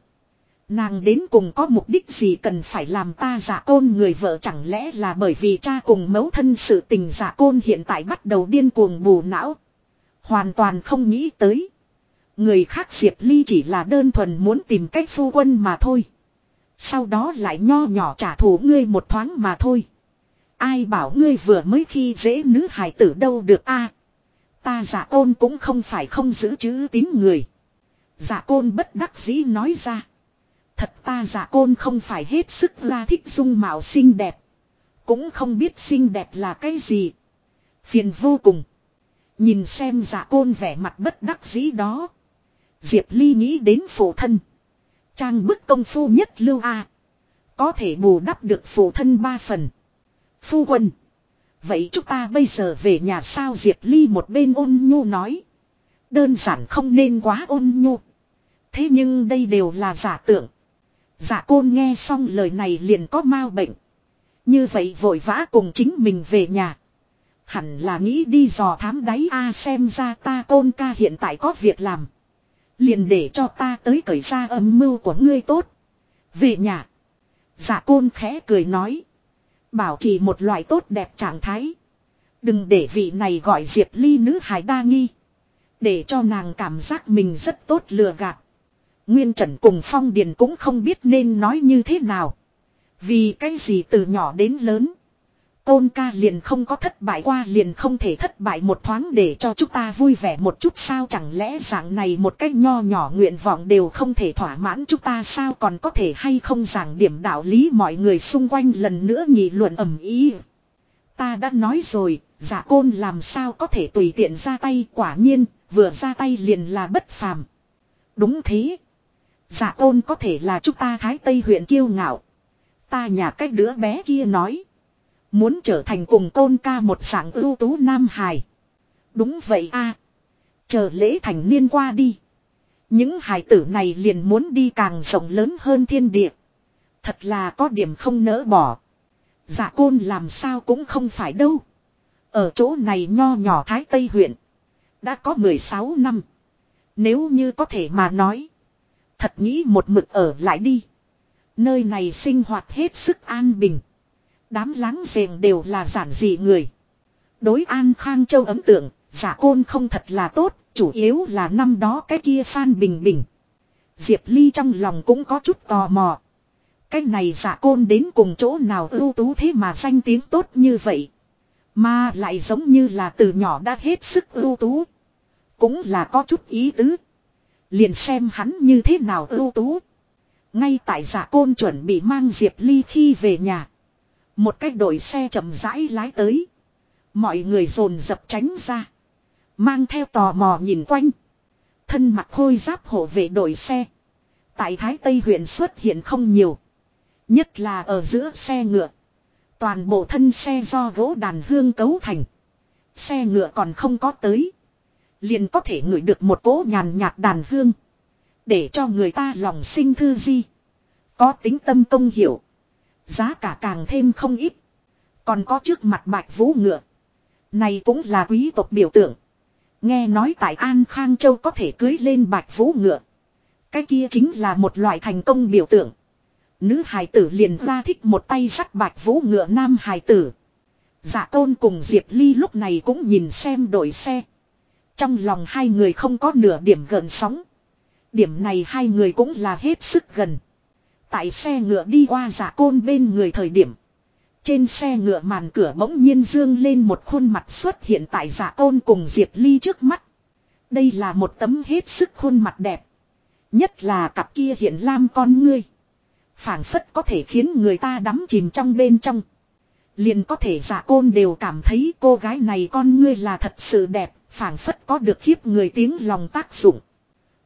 Nàng đến cùng có mục đích gì cần phải làm ta giả côn người vợ chẳng lẽ là bởi vì cha cùng mấu thân sự tình giả côn hiện tại bắt đầu điên cuồng bù não. Hoàn toàn không nghĩ tới. Người khác Diệp Ly chỉ là đơn thuần muốn tìm cách phu quân mà thôi. Sau đó lại nho nhỏ trả thù ngươi một thoáng mà thôi. Ai bảo ngươi vừa mới khi dễ nữ hài tử đâu được a Ta giả côn cũng không phải không giữ chữ tín người. Giả côn bất đắc dĩ nói ra. Thật ta giả côn không phải hết sức ra thích dung mạo xinh đẹp. Cũng không biết xinh đẹp là cái gì. Phiền vô cùng. Nhìn xem giả côn vẻ mặt bất đắc dĩ đó. Diệp Ly nghĩ đến phụ thân. Trang bức công phu nhất lưu A. Có thể bù đắp được phụ thân ba phần. Phu quân. Vậy chúng ta bây giờ về nhà sao Diệp Ly một bên ôn nhu nói. Đơn giản không nên quá ôn nhu. Thế nhưng đây đều là giả tưởng. Dạ côn nghe xong lời này liền có mau bệnh. Như vậy vội vã cùng chính mình về nhà. Hẳn là nghĩ đi dò thám đáy a xem ra ta côn ca hiện tại có việc làm. Liền để cho ta tới cởi ra âm mưu của ngươi tốt. Về nhà. dạ côn khẽ cười nói. Bảo trì một loại tốt đẹp trạng thái. Đừng để vị này gọi Diệp Ly nữ hài đa nghi. Để cho nàng cảm giác mình rất tốt lừa gạt. Nguyên Trần cùng Phong Điền cũng không biết nên nói như thế nào. Vì cái gì từ nhỏ đến lớn. Tôn ca liền không có thất bại qua liền không thể thất bại một thoáng để cho chúng ta vui vẻ một chút sao chẳng lẽ dạng này một cách nho nhỏ nguyện vọng đều không thể thỏa mãn chúng ta sao còn có thể hay không giảng điểm đạo lý mọi người xung quanh lần nữa nghị luận ầm ý. Ta đã nói rồi, giả côn làm sao có thể tùy tiện ra tay quả nhiên, vừa ra tay liền là bất phàm. Đúng thế. Dạ Giả tôn có thể là chúng ta thái tây huyện kiêu ngạo. Ta nhà cách đứa bé kia nói. Muốn trở thành cùng tôn ca một dạng ưu tú nam hài. Đúng vậy a Chờ lễ thành niên qua đi. Những hài tử này liền muốn đi càng rộng lớn hơn thiên địa. Thật là có điểm không nỡ bỏ. Dạ côn làm sao cũng không phải đâu. Ở chỗ này nho nhỏ Thái Tây huyện. Đã có 16 năm. Nếu như có thể mà nói. Thật nghĩ một mực ở lại đi. Nơi này sinh hoạt hết sức an bình. Đám láng giềng đều là giản dị người. Đối An Khang Châu ấm tượng, giả côn không thật là tốt, chủ yếu là năm đó cái kia Phan Bình Bình. Diệp Ly trong lòng cũng có chút tò mò. Cái này giả côn đến cùng chỗ nào ưu tú thế mà danh tiếng tốt như vậy. Mà lại giống như là từ nhỏ đã hết sức ưu tú. Cũng là có chút ý tứ. Liền xem hắn như thế nào ưu tú. Ngay tại giả côn chuẩn bị mang Diệp Ly khi về nhà. Một cái đội xe chậm rãi lái tới. Mọi người dồn dập tránh ra. Mang theo tò mò nhìn quanh. Thân mặt khôi giáp hộ vệ đội xe. Tại Thái Tây huyện xuất hiện không nhiều. Nhất là ở giữa xe ngựa. Toàn bộ thân xe do gỗ đàn hương cấu thành. Xe ngựa còn không có tới. Liền có thể ngửi được một cỗ nhàn nhạt đàn hương. Để cho người ta lòng sinh thư di. Có tính tâm công hiểu. Giá cả càng thêm không ít. Còn có trước mặt bạch vũ ngựa. Này cũng là quý tộc biểu tượng. Nghe nói tại An Khang Châu có thể cưới lên bạch vũ ngựa. Cái kia chính là một loại thành công biểu tượng. Nữ hài tử liền ra thích một tay sắt bạch vũ ngựa nam hài tử. Dạ tôn cùng Diệp Ly lúc này cũng nhìn xem đội xe. Trong lòng hai người không có nửa điểm gần sóng. Điểm này hai người cũng là hết sức gần. Tại xe ngựa đi qua giả côn bên người thời điểm. Trên xe ngựa màn cửa bỗng nhiên dương lên một khuôn mặt xuất hiện tại giả côn cùng Diệp Ly trước mắt. Đây là một tấm hết sức khuôn mặt đẹp. Nhất là cặp kia hiện lam con ngươi. phảng phất có thể khiến người ta đắm chìm trong bên trong. Liền có thể giả côn đều cảm thấy cô gái này con ngươi là thật sự đẹp, phảng phất có được khiếp người tiếng lòng tác dụng.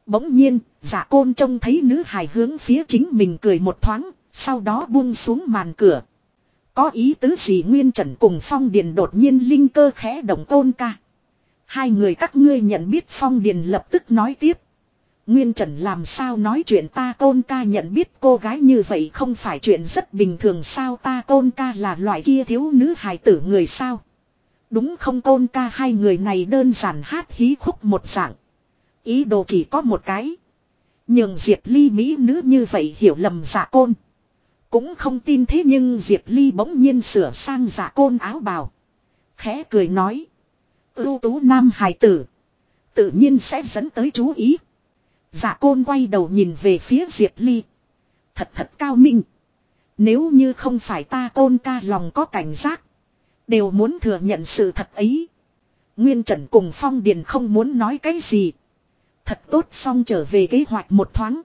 Bỗng nhiên, giả côn trông thấy nữ hài hướng phía chính mình cười một thoáng, sau đó buông xuống màn cửa. Có ý tứ gì Nguyên Trần cùng Phong Điền đột nhiên linh cơ khẽ động tôn ca. Hai người các ngươi nhận biết Phong Điền lập tức nói tiếp. Nguyên Trần làm sao nói chuyện ta tôn ca nhận biết cô gái như vậy không phải chuyện rất bình thường sao ta tôn ca là loại kia thiếu nữ hài tử người sao. Đúng không tôn ca hai người này đơn giản hát hí khúc một dạng. Ý đồ chỉ có một cái. Nhưng Diệp Ly Mỹ nữ như vậy hiểu lầm giả côn. Cũng không tin thế nhưng Diệp Ly bỗng nhiên sửa sang giả côn áo bào. Khẽ cười nói. ưu tú nam hài tử. Tự nhiên sẽ dẫn tới chú ý. Giả côn quay đầu nhìn về phía Diệp Ly. Thật thật cao minh. Nếu như không phải ta côn ca lòng có cảnh giác. Đều muốn thừa nhận sự thật ấy. Nguyên Trần cùng Phong Điền không muốn nói cái gì. Thật tốt xong trở về kế hoạch một thoáng.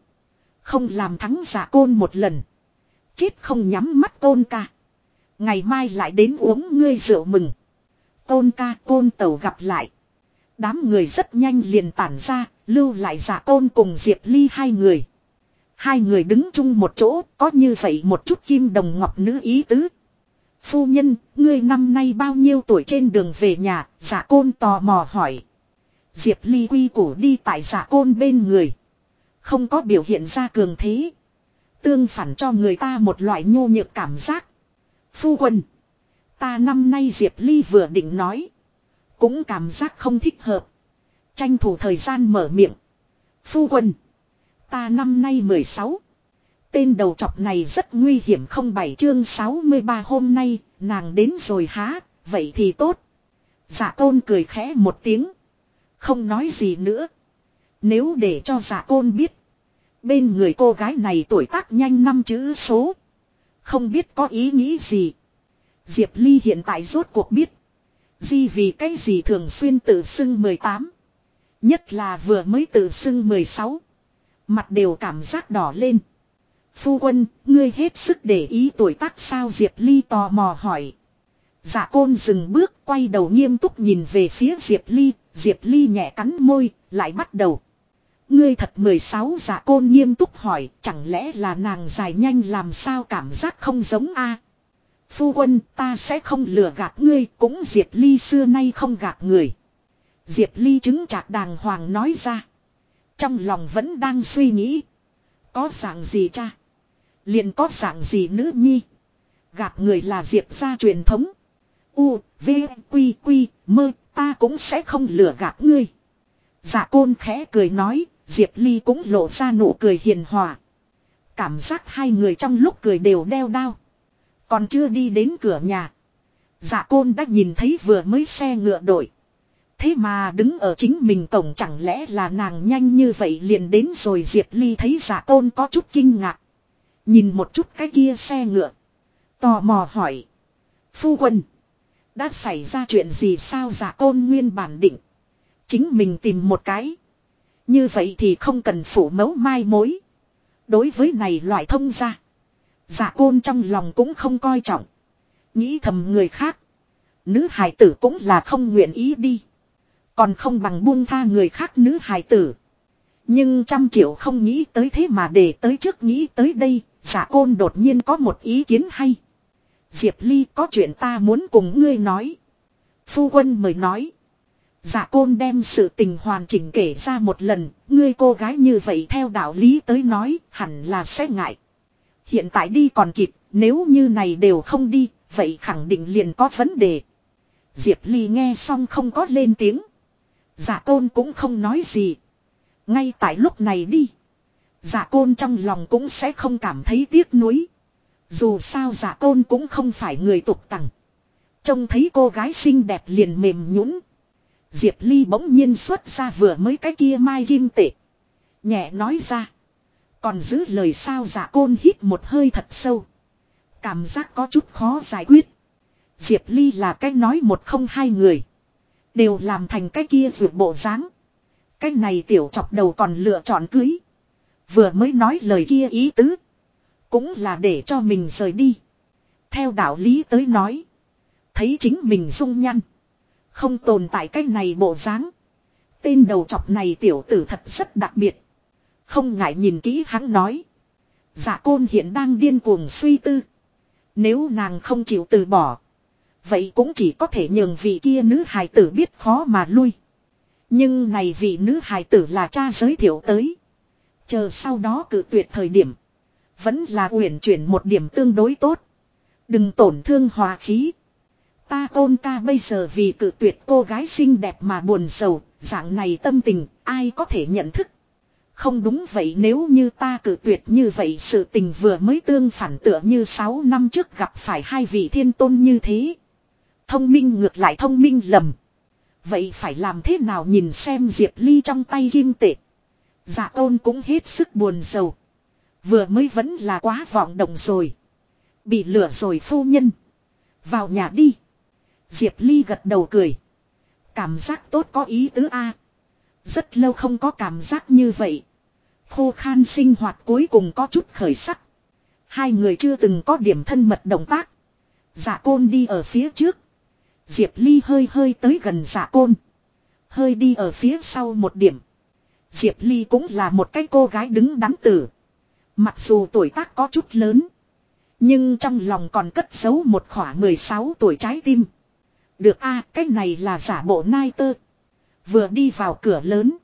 Không làm thắng giả côn một lần. Chết không nhắm mắt côn ca. Ngày mai lại đến uống ngươi rượu mừng. Côn ca côn tàu gặp lại. Đám người rất nhanh liền tản ra, lưu lại giả côn cùng Diệp Ly hai người. Hai người đứng chung một chỗ, có như vậy một chút kim đồng ngọc nữ ý tứ. Phu nhân, ngươi năm nay bao nhiêu tuổi trên đường về nhà, giả côn tò mò hỏi. Diệp Ly quy củ đi tại giả côn bên người. Không có biểu hiện ra cường thế. Tương phản cho người ta một loại nhô nhược cảm giác. Phu quân. Ta năm nay Diệp Ly vừa định nói. Cũng cảm giác không thích hợp. Tranh thủ thời gian mở miệng. Phu quân. Ta năm nay 16. Tên đầu trọc này rất nguy hiểm không bảy chương 63 hôm nay, nàng đến rồi há, vậy thì tốt. Dạ giả tôn cười khẽ một tiếng. Không nói gì nữa. Nếu để cho giả côn biết. Bên người cô gái này tuổi tác nhanh năm chữ số. Không biết có ý nghĩ gì. Diệp Ly hiện tại rốt cuộc biết. Di vì cái gì thường xuyên tự xưng 18. Nhất là vừa mới tự xưng 16. Mặt đều cảm giác đỏ lên. Phu quân, ngươi hết sức để ý tuổi tác sao Diệp Ly tò mò hỏi. Dạ côn dừng bước quay đầu nghiêm túc nhìn về phía Diệp Ly, Diệp Ly nhẹ cắn môi, lại bắt đầu. Ngươi thật 16 dạ côn nghiêm túc hỏi, chẳng lẽ là nàng dài nhanh làm sao cảm giác không giống a? Phu quân, ta sẽ không lừa gạt ngươi, cũng Diệp Ly xưa nay không gạt người. Diệp Ly chứng chạc đàng hoàng nói ra. Trong lòng vẫn đang suy nghĩ. Có dạng gì cha? Liền có dạng gì nữ nhi? Gạt người là Diệp gia truyền thống. U, V, Quy, Quy, mơ, ta cũng sẽ không lừa gạt ngươi. Dạ côn khẽ cười nói, Diệp Ly cũng lộ ra nụ cười hiền hòa. Cảm giác hai người trong lúc cười đều đeo đao. Còn chưa đi đến cửa nhà. Dạ côn đã nhìn thấy vừa mới xe ngựa đổi. Thế mà đứng ở chính mình cổng chẳng lẽ là nàng nhanh như vậy liền đến rồi Diệp Ly thấy dạ côn có chút kinh ngạc. Nhìn một chút cái kia xe ngựa. Tò mò hỏi. Phu quân. Đã xảy ra chuyện gì sao giả côn nguyên bản định. Chính mình tìm một cái. Như vậy thì không cần phủ mẫu mai mối. Đối với này loại thông ra. Giả côn trong lòng cũng không coi trọng. Nghĩ thầm người khác. Nữ hài tử cũng là không nguyện ý đi. Còn không bằng buông tha người khác nữ hài tử. Nhưng trăm triệu không nghĩ tới thế mà để tới trước nghĩ tới đây, giả côn đột nhiên có một ý kiến hay. Diệp Ly có chuyện ta muốn cùng ngươi nói. Phu quân mời nói. Giả côn đem sự tình hoàn chỉnh kể ra một lần, ngươi cô gái như vậy theo đạo lý tới nói, hẳn là sẽ ngại. Hiện tại đi còn kịp, nếu như này đều không đi, vậy khẳng định liền có vấn đề. Diệp Ly nghe xong không có lên tiếng. Giả côn cũng không nói gì. Ngay tại lúc này đi. Dạ côn trong lòng cũng sẽ không cảm thấy tiếc nuối. Dù sao dạ côn cũng không phải người tục tằng. Trông thấy cô gái xinh đẹp liền mềm nhũn. Diệp Ly bỗng nhiên xuất ra vừa mới cái kia mai kim tệ. Nhẹ nói ra. Còn giữ lời sao dạ côn hít một hơi thật sâu. Cảm giác có chút khó giải quyết. Diệp Ly là cách nói một không hai người. Đều làm thành cái kia vượt bộ dáng. Cái này tiểu chọc đầu còn lựa chọn cưới. Vừa mới nói lời kia ý tứ. Cũng là để cho mình rời đi. Theo đạo lý tới nói. Thấy chính mình dung nhăn. Không tồn tại cái này bộ dáng. Tên đầu chọc này tiểu tử thật rất đặc biệt. Không ngại nhìn kỹ hắn nói. Dạ côn hiện đang điên cuồng suy tư. Nếu nàng không chịu từ bỏ. Vậy cũng chỉ có thể nhường vị kia nữ hài tử biết khó mà lui. Nhưng này vị nữ hài tử là cha giới thiệu tới. Chờ sau đó cử tuyệt thời điểm. Vẫn là uyển chuyển một điểm tương đối tốt. Đừng tổn thương hòa khí. Ta tôn ca bây giờ vì cử tuyệt cô gái xinh đẹp mà buồn sầu, dạng này tâm tình, ai có thể nhận thức. Không đúng vậy nếu như ta cử tuyệt như vậy sự tình vừa mới tương phản tựa như 6 năm trước gặp phải hai vị thiên tôn như thế. Thông minh ngược lại thông minh lầm. Vậy phải làm thế nào nhìn xem Diệp Ly trong tay kim tệ. Dạ tôn cũng hết sức buồn sầu. Vừa mới vẫn là quá vọng động rồi. Bị lửa rồi phu nhân. Vào nhà đi. Diệp Ly gật đầu cười. Cảm giác tốt có ý tứ A. Rất lâu không có cảm giác như vậy. Khô khan sinh hoạt cuối cùng có chút khởi sắc. Hai người chưa từng có điểm thân mật động tác. Dạ côn đi ở phía trước. Diệp Ly hơi hơi tới gần dạ côn. Hơi đi ở phía sau một điểm. Diệp Ly cũng là một cái cô gái đứng đắn tử. Mặc dù tuổi tác có chút lớn. Nhưng trong lòng còn cất giấu một khỏa 16 tuổi trái tim. Được a, cái này là giả bộ nai tơ. Vừa đi vào cửa lớn.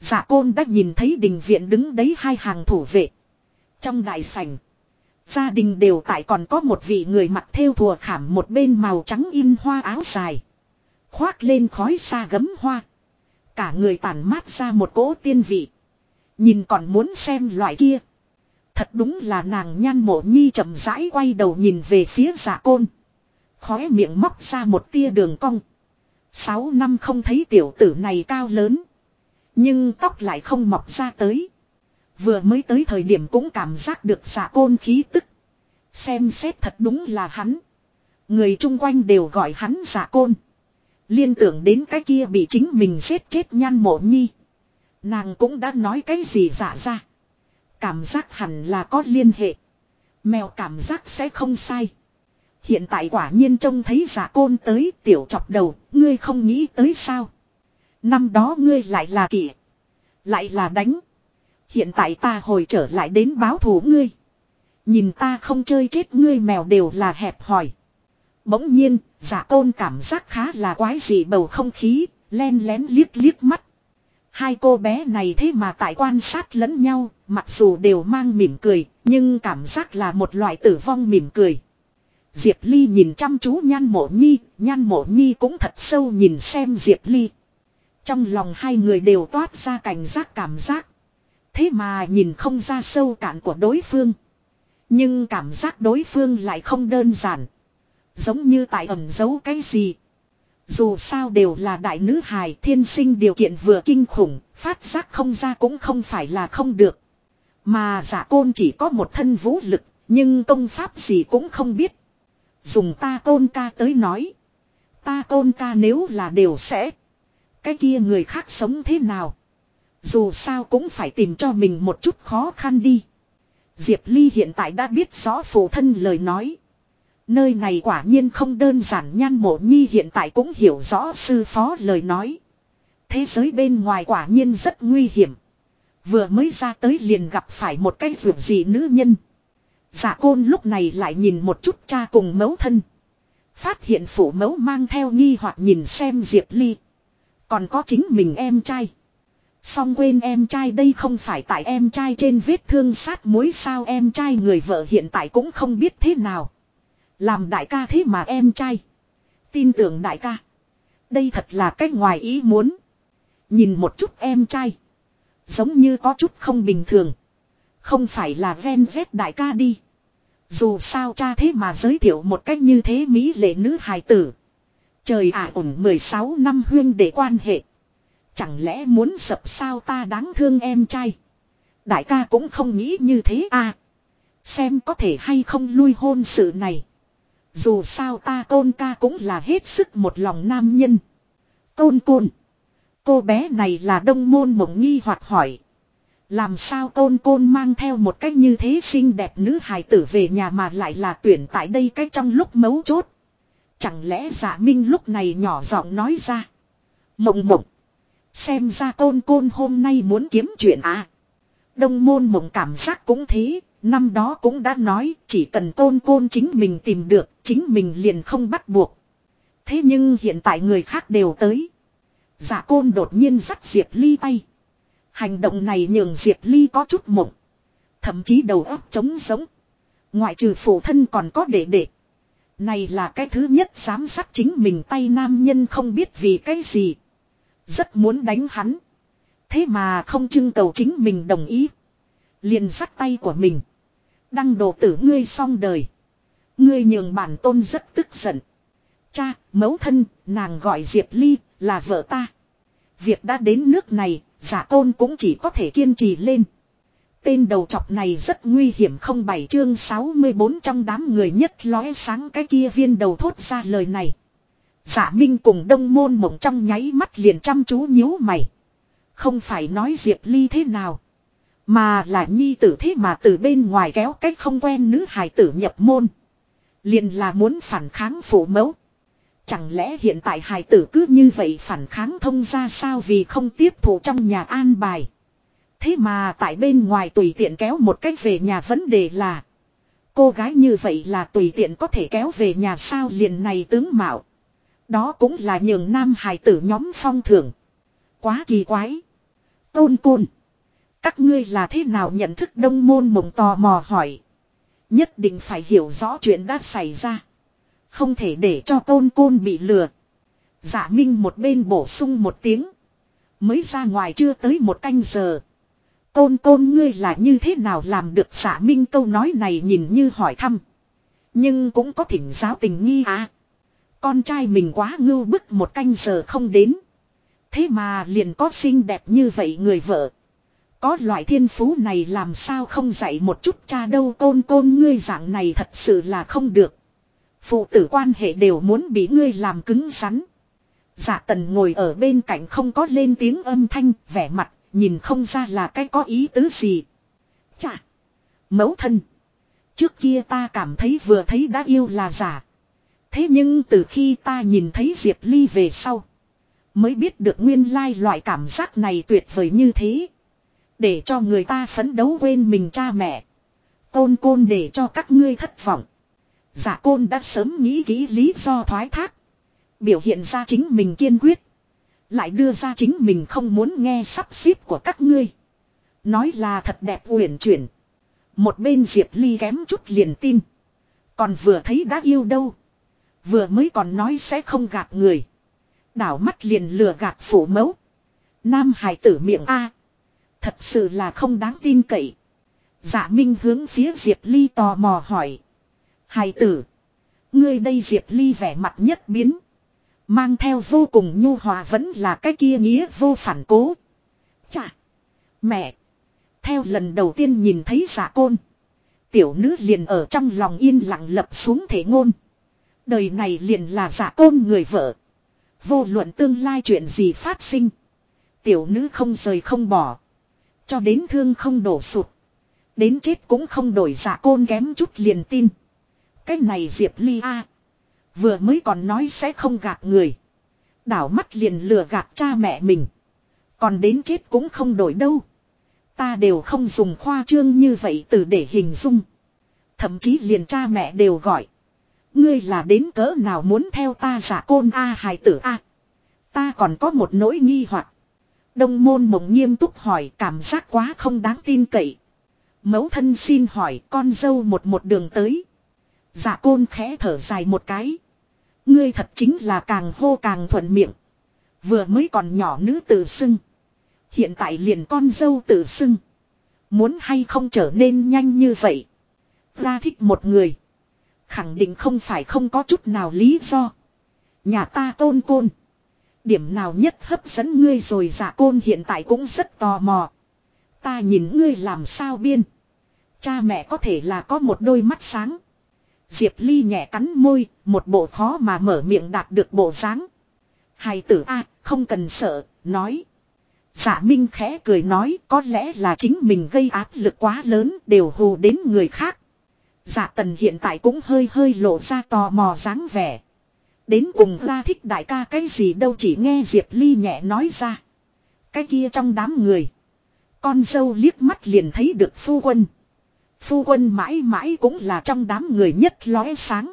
Giả côn đã nhìn thấy đình viện đứng đấy hai hàng thủ vệ. Trong đại sảnh. Gia đình đều tại còn có một vị người mặc theo thùa khảm một bên màu trắng in hoa áo dài. Khoác lên khói xa gấm hoa. Cả người tản mát ra một cỗ tiên vị. Nhìn còn muốn xem loại kia. Thật đúng là nàng nhan mộ nhi chậm rãi quay đầu nhìn về phía giả côn. Khóe miệng móc ra một tia đường cong. Sáu năm không thấy tiểu tử này cao lớn. Nhưng tóc lại không mọc ra tới. Vừa mới tới thời điểm cũng cảm giác được giả côn khí tức. Xem xét thật đúng là hắn. Người chung quanh đều gọi hắn giả côn. Liên tưởng đến cái kia bị chính mình giết chết nhan mộ nhi. Nàng cũng đã nói cái gì giả ra. Cảm giác hẳn là có liên hệ. Mèo cảm giác sẽ không sai. Hiện tại quả nhiên trông thấy giả côn tới tiểu chọc đầu, ngươi không nghĩ tới sao. Năm đó ngươi lại là kỷ. Lại là đánh. Hiện tại ta hồi trở lại đến báo thù ngươi. Nhìn ta không chơi chết ngươi mèo đều là hẹp hỏi Bỗng nhiên, giả côn cảm giác khá là quái dị bầu không khí, len lén liếc liếc mắt. Hai cô bé này thế mà tại quan sát lẫn nhau, mặc dù đều mang mỉm cười, nhưng cảm giác là một loại tử vong mỉm cười. Diệp Ly nhìn chăm chú nhan mộ nhi, nhan mộ nhi cũng thật sâu nhìn xem Diệp Ly. Trong lòng hai người đều toát ra cảnh giác cảm giác. Thế mà nhìn không ra sâu cạn của đối phương. Nhưng cảm giác đối phương lại không đơn giản. Giống như tại ẩn giấu cái gì. Dù sao đều là đại nữ hài thiên sinh điều kiện vừa kinh khủng, phát giác không ra cũng không phải là không được. Mà giả côn chỉ có một thân vũ lực, nhưng công pháp gì cũng không biết. Dùng ta côn ca tới nói. Ta côn ca nếu là đều sẽ. Cái kia người khác sống thế nào? Dù sao cũng phải tìm cho mình một chút khó khăn đi. Diệp Ly hiện tại đã biết rõ phụ thân lời nói. Nơi này quả nhiên không đơn giản, nhan mộ nhi hiện tại cũng hiểu rõ sư phó lời nói. Thế giới bên ngoài quả nhiên rất nguy hiểm. Vừa mới ra tới liền gặp phải một cái vượt gì nữ nhân. Giả côn lúc này lại nhìn một chút cha cùng mẫu thân. Phát hiện phụ mẫu mang theo nghi hoặc nhìn xem Diệp Ly. Còn có chính mình em trai. Xong quên em trai đây không phải tại em trai trên vết thương sát muối sao em trai người vợ hiện tại cũng không biết thế nào. Làm đại ca thế mà em trai. Tin tưởng đại ca. Đây thật là cách ngoài ý muốn. Nhìn một chút em trai. Giống như có chút không bình thường. Không phải là ven vét đại ca đi. Dù sao cha thế mà giới thiệu một cách như thế mỹ lệ nữ hài tử. Trời ả à ổn 16 năm huyên để quan hệ. Chẳng lẽ muốn sập sao ta đáng thương em trai. Đại ca cũng không nghĩ như thế à. Xem có thể hay không lui hôn sự này. Dù sao ta tôn ca cũng là hết sức một lòng nam nhân. Tôn côn. Cô bé này là đông môn mộng nghi hoặc hỏi. Làm sao tôn côn mang theo một cách như thế xinh đẹp nữ hài tử về nhà mà lại là tuyển tại đây cách trong lúc mấu chốt. Chẳng lẽ giả minh lúc này nhỏ giọng nói ra. Mộng mộng. Xem ra tôn côn hôm nay muốn kiếm chuyện à. Đông môn mộng cảm giác cũng thế. Năm đó cũng đã nói chỉ cần tôn côn chính mình tìm được chính mình liền không bắt buộc. Thế nhưng hiện tại người khác đều tới. Giả côn đột nhiên dắt Diệp Ly tay. Hành động này nhường Diệp Ly có chút mộng. Thậm chí đầu óc trống sống. Ngoại trừ phụ thân còn có đệ đệ. Này là cái thứ nhất dám dắt chính mình tay nam nhân không biết vì cái gì. Rất muốn đánh hắn. Thế mà không trưng cầu chính mình đồng ý. Liền dắt tay của mình. Đăng đồ tử ngươi xong đời. Ngươi nhường bản tôn rất tức giận. Cha, mẫu thân, nàng gọi Diệp Ly, là vợ ta. Việc đã đến nước này, giả tôn cũng chỉ có thể kiên trì lên. Tên đầu trọc này rất nguy hiểm không bảy chương 64 trong đám người nhất lóe sáng cái kia viên đầu thốt ra lời này. Giả Minh cùng đông môn mộng trong nháy mắt liền chăm chú nhíu mày. Không phải nói Diệp Ly thế nào. Mà là nhi tử thế mà từ bên ngoài kéo cách không quen nữ hài tử nhập môn. Liền là muốn phản kháng phụ mẫu. Chẳng lẽ hiện tại hài tử cứ như vậy phản kháng thông ra sao vì không tiếp thụ trong nhà an bài. Thế mà tại bên ngoài tùy tiện kéo một cách về nhà vấn đề là. Cô gái như vậy là tùy tiện có thể kéo về nhà sao liền này tướng mạo. Đó cũng là nhường nam hài tử nhóm phong thưởng. Quá kỳ quái. Tôn côn. Các ngươi là thế nào nhận thức đông môn mộng tò mò hỏi. Nhất định phải hiểu rõ chuyện đã xảy ra. Không thể để cho tôn côn bị lừa. Giả Minh một bên bổ sung một tiếng. Mới ra ngoài chưa tới một canh giờ. Côn côn ngươi là như thế nào làm được giả Minh câu nói này nhìn như hỏi thăm. Nhưng cũng có thỉnh giáo tình nghi à. Con trai mình quá ngưu bức một canh giờ không đến. Thế mà liền có xinh đẹp như vậy người vợ. Có loại thiên phú này làm sao không dạy một chút cha đâu côn côn ngươi dạng này thật sự là không được. Phụ tử quan hệ đều muốn bị ngươi làm cứng rắn. Dạ tần ngồi ở bên cạnh không có lên tiếng âm thanh, vẻ mặt, nhìn không ra là cái có ý tứ gì. Chà! Mẫu thân! Trước kia ta cảm thấy vừa thấy đã yêu là giả. Thế nhưng từ khi ta nhìn thấy Diệp Ly về sau. Mới biết được nguyên lai loại cảm giác này tuyệt vời như thế. Để cho người ta phấn đấu quên mình cha mẹ. Côn côn để cho các ngươi thất vọng. Giả côn đã sớm nghĩ kỹ lý do thoái thác. Biểu hiện ra chính mình kiên quyết. Lại đưa ra chính mình không muốn nghe sắp xếp của các ngươi. Nói là thật đẹp uyển chuyển. Một bên Diệp Ly kém chút liền tin. Còn vừa thấy đã yêu đâu. Vừa mới còn nói sẽ không gạt người. Đảo mắt liền lừa gạt phủ mẫu. Nam hải tử miệng A. Thật sự là không đáng tin cậy. Dạ Minh hướng phía Diệp Ly tò mò hỏi. Hài tử. Ngươi đây Diệp Ly vẻ mặt nhất biến. Mang theo vô cùng nhu hòa vẫn là cái kia nghĩa vô phản cố. Chà. Mẹ. Theo lần đầu tiên nhìn thấy giả côn. Tiểu nữ liền ở trong lòng yên lặng lập xuống thể ngôn. Đời này liền là giả côn người vợ. Vô luận tương lai chuyện gì phát sinh. Tiểu nữ không rời không bỏ. Cho đến thương không đổ sụt. Đến chết cũng không đổi giả côn kém chút liền tin. Cái này Diệp Ly A. Vừa mới còn nói sẽ không gạt người. Đảo mắt liền lừa gạt cha mẹ mình. Còn đến chết cũng không đổi đâu. Ta đều không dùng khoa trương như vậy từ để hình dung. Thậm chí liền cha mẹ đều gọi. Ngươi là đến cỡ nào muốn theo ta giả côn A hài tử A. Ta còn có một nỗi nghi hoặc Đông môn mộng nghiêm túc hỏi, cảm giác quá không đáng tin cậy. Mẫu thân xin hỏi, con dâu một một đường tới. Dạ côn khẽ thở dài một cái. Ngươi thật chính là càng hô càng thuận miệng. Vừa mới còn nhỏ nữ tự xưng. Hiện tại liền con dâu tự xưng. Muốn hay không trở nên nhanh như vậy. Ra thích một người. Khẳng định không phải không có chút nào lý do. Nhà ta tôn côn. Điểm nào nhất hấp dẫn ngươi rồi dạ côn hiện tại cũng rất tò mò. Ta nhìn ngươi làm sao biên. Cha mẹ có thể là có một đôi mắt sáng. Diệp Ly nhẹ cắn môi, một bộ khó mà mở miệng đạt được bộ dáng. Hài tử A, không cần sợ, nói. Giả dạ Minh khẽ cười nói có lẽ là chính mình gây áp lực quá lớn đều hù đến người khác. Giả dạ tần hiện tại cũng hơi hơi lộ ra tò mò dáng vẻ. Đến cùng ra thích đại ca cái gì đâu chỉ nghe Diệp Ly nhẹ nói ra. Cái kia trong đám người. Con dâu liếc mắt liền thấy được phu quân. Phu quân mãi mãi cũng là trong đám người nhất lóe sáng.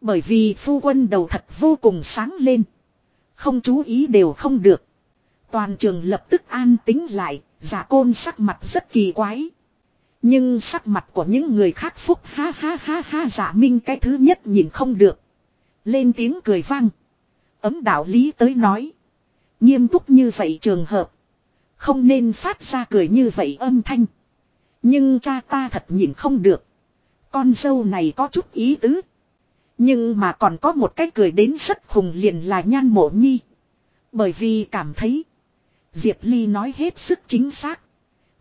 Bởi vì phu quân đầu thật vô cùng sáng lên. Không chú ý đều không được. Toàn trường lập tức an tính lại, giả côn sắc mặt rất kỳ quái. Nhưng sắc mặt của những người khác phúc ha ha ha ha giả minh cái thứ nhất nhìn không được. Lên tiếng cười vang. Ấm đạo lý tới nói. Nghiêm túc như vậy trường hợp. Không nên phát ra cười như vậy âm thanh. Nhưng cha ta thật nhìn không được. Con dâu này có chút ý tứ. Nhưng mà còn có một cái cười đến rất hùng liền là nhan mộ nhi. Bởi vì cảm thấy. Diệp Ly nói hết sức chính xác.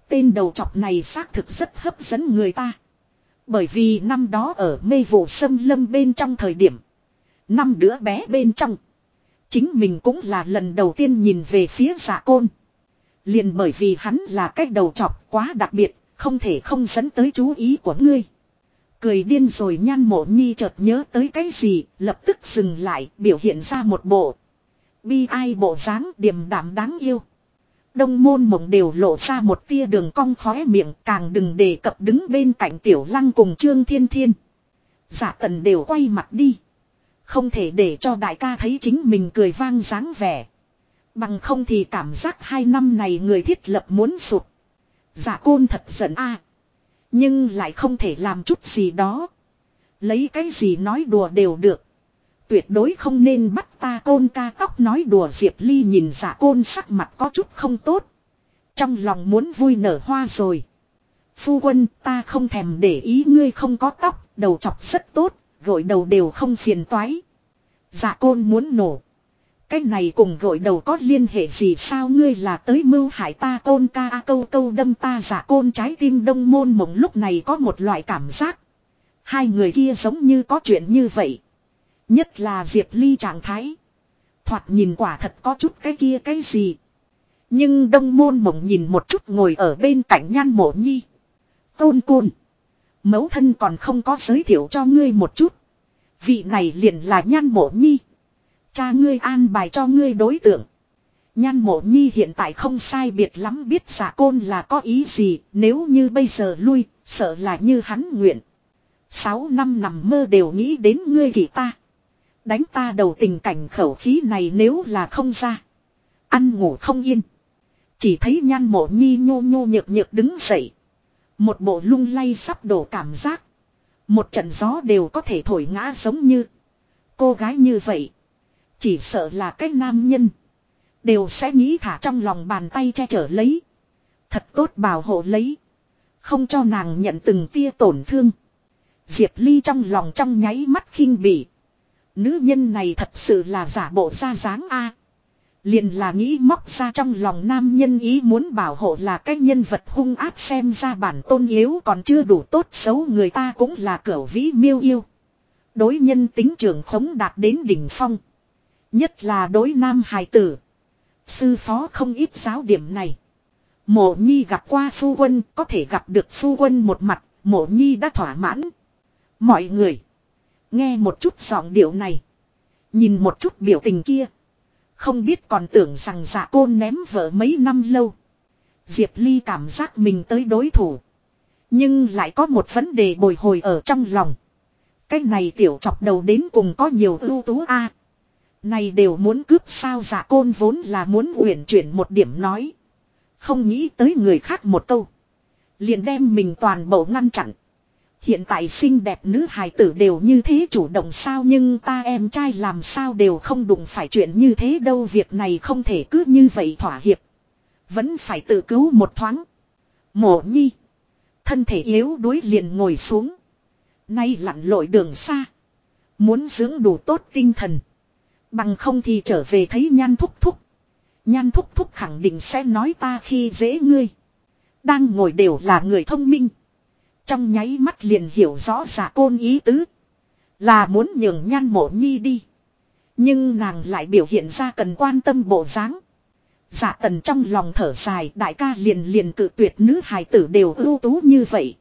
Tên đầu chọc này xác thực rất hấp dẫn người ta. Bởi vì năm đó ở mê vụ sâm lâm bên trong thời điểm. Năm đứa bé bên trong. Chính mình cũng là lần đầu tiên nhìn về phía giả côn. Liền bởi vì hắn là cái đầu chọc quá đặc biệt, không thể không dẫn tới chú ý của ngươi. Cười điên rồi nhan mộ nhi chợt nhớ tới cái gì, lập tức dừng lại, biểu hiện ra một bộ. Bi ai bộ dáng điềm đạm đáng yêu. Đông môn mộng đều lộ ra một tia đường cong khóe miệng càng đừng đề cập đứng bên cạnh tiểu lăng cùng trương thiên thiên. Giả tần đều quay mặt đi. Không thể để cho đại ca thấy chính mình cười vang dáng vẻ. Bằng không thì cảm giác hai năm này người thiết lập muốn sụp. Giả côn thật giận a Nhưng lại không thể làm chút gì đó. Lấy cái gì nói đùa đều được. Tuyệt đối không nên bắt ta côn ca tóc nói đùa Diệp Ly nhìn giả côn sắc mặt có chút không tốt. Trong lòng muốn vui nở hoa rồi. Phu quân ta không thèm để ý ngươi không có tóc, đầu chọc rất tốt, gội đầu đều không phiền toái. Dạ côn muốn nổ. Cái này cùng gội đầu có liên hệ gì sao ngươi là tới mưu hại ta côn ca a câu câu đâm ta giả côn trái tim đông môn mộng lúc này có một loại cảm giác. Hai người kia giống như có chuyện như vậy. Nhất là Diệp Ly trạng thái. Thoạt nhìn quả thật có chút cái kia cái gì. Nhưng đông môn mộng nhìn một chút ngồi ở bên cạnh nhan mộ nhi. Tôn côn mẫu thân còn không có giới thiệu cho ngươi một chút. Vị này liền là nhan mộ nhi. Cha ngươi an bài cho ngươi đối tượng. Nhan mộ nhi hiện tại không sai biệt lắm biết giả côn là có ý gì, nếu như bây giờ lui, sợ là như hắn nguyện. Sáu năm nằm mơ đều nghĩ đến ngươi kỳ ta. Đánh ta đầu tình cảnh khẩu khí này nếu là không ra. Ăn ngủ không yên. Chỉ thấy nhan mộ nhi nhô nhô nhược nhược đứng dậy. Một bộ lung lay sắp đổ cảm giác. Một trận gió đều có thể thổi ngã giống như. Cô gái như vậy. Chỉ sợ là cái nam nhân. Đều sẽ nghĩ thả trong lòng bàn tay che chở lấy. Thật tốt bảo hộ lấy. Không cho nàng nhận từng tia tổn thương. Diệp Ly trong lòng trong nháy mắt khinh bỉ. Nữ nhân này thật sự là giả bộ ra dáng A. Liền là nghĩ móc ra trong lòng nam nhân ý muốn bảo hộ là cái nhân vật hung ác xem ra bản tôn yếu còn chưa đủ tốt xấu người ta cũng là cửa vĩ miêu yêu. Đối nhân tính trưởng khống đạt đến đỉnh phong. Nhất là đối nam hài tử. Sư phó không ít giáo điểm này. Mộ nhi gặp qua phu quân có thể gặp được phu quân một mặt, mộ nhi đã thỏa mãn. Mọi người. Nghe một chút giọng điệu này. Nhìn một chút biểu tình kia. Không biết còn tưởng rằng dạ côn ném vợ mấy năm lâu. Diệp Ly cảm giác mình tới đối thủ. Nhưng lại có một vấn đề bồi hồi ở trong lòng. Cái này tiểu chọc đầu đến cùng có nhiều ưu tú a Này đều muốn cướp sao dạ côn vốn là muốn uyển chuyển một điểm nói. Không nghĩ tới người khác một câu. Liền đem mình toàn bộ ngăn chặn. Hiện tại xinh đẹp nữ hài tử đều như thế chủ động sao nhưng ta em trai làm sao đều không đụng phải chuyện như thế đâu, việc này không thể cứ như vậy thỏa hiệp. Vẫn phải tự cứu một thoáng. Mộ nhi. Thân thể yếu đuối liền ngồi xuống. Nay lặn lội đường xa. Muốn dưỡng đủ tốt tinh thần. Bằng không thì trở về thấy nhan thúc thúc. Nhan thúc thúc khẳng định sẽ nói ta khi dễ ngươi. Đang ngồi đều là người thông minh. Trong nháy mắt liền hiểu rõ giả côn ý tứ. Là muốn nhường nhan mộ nhi đi. Nhưng nàng lại biểu hiện ra cần quan tâm bộ dáng. Giả tần trong lòng thở dài, đại ca liền liền cự tuyệt nữ hài tử đều ưu tú như vậy.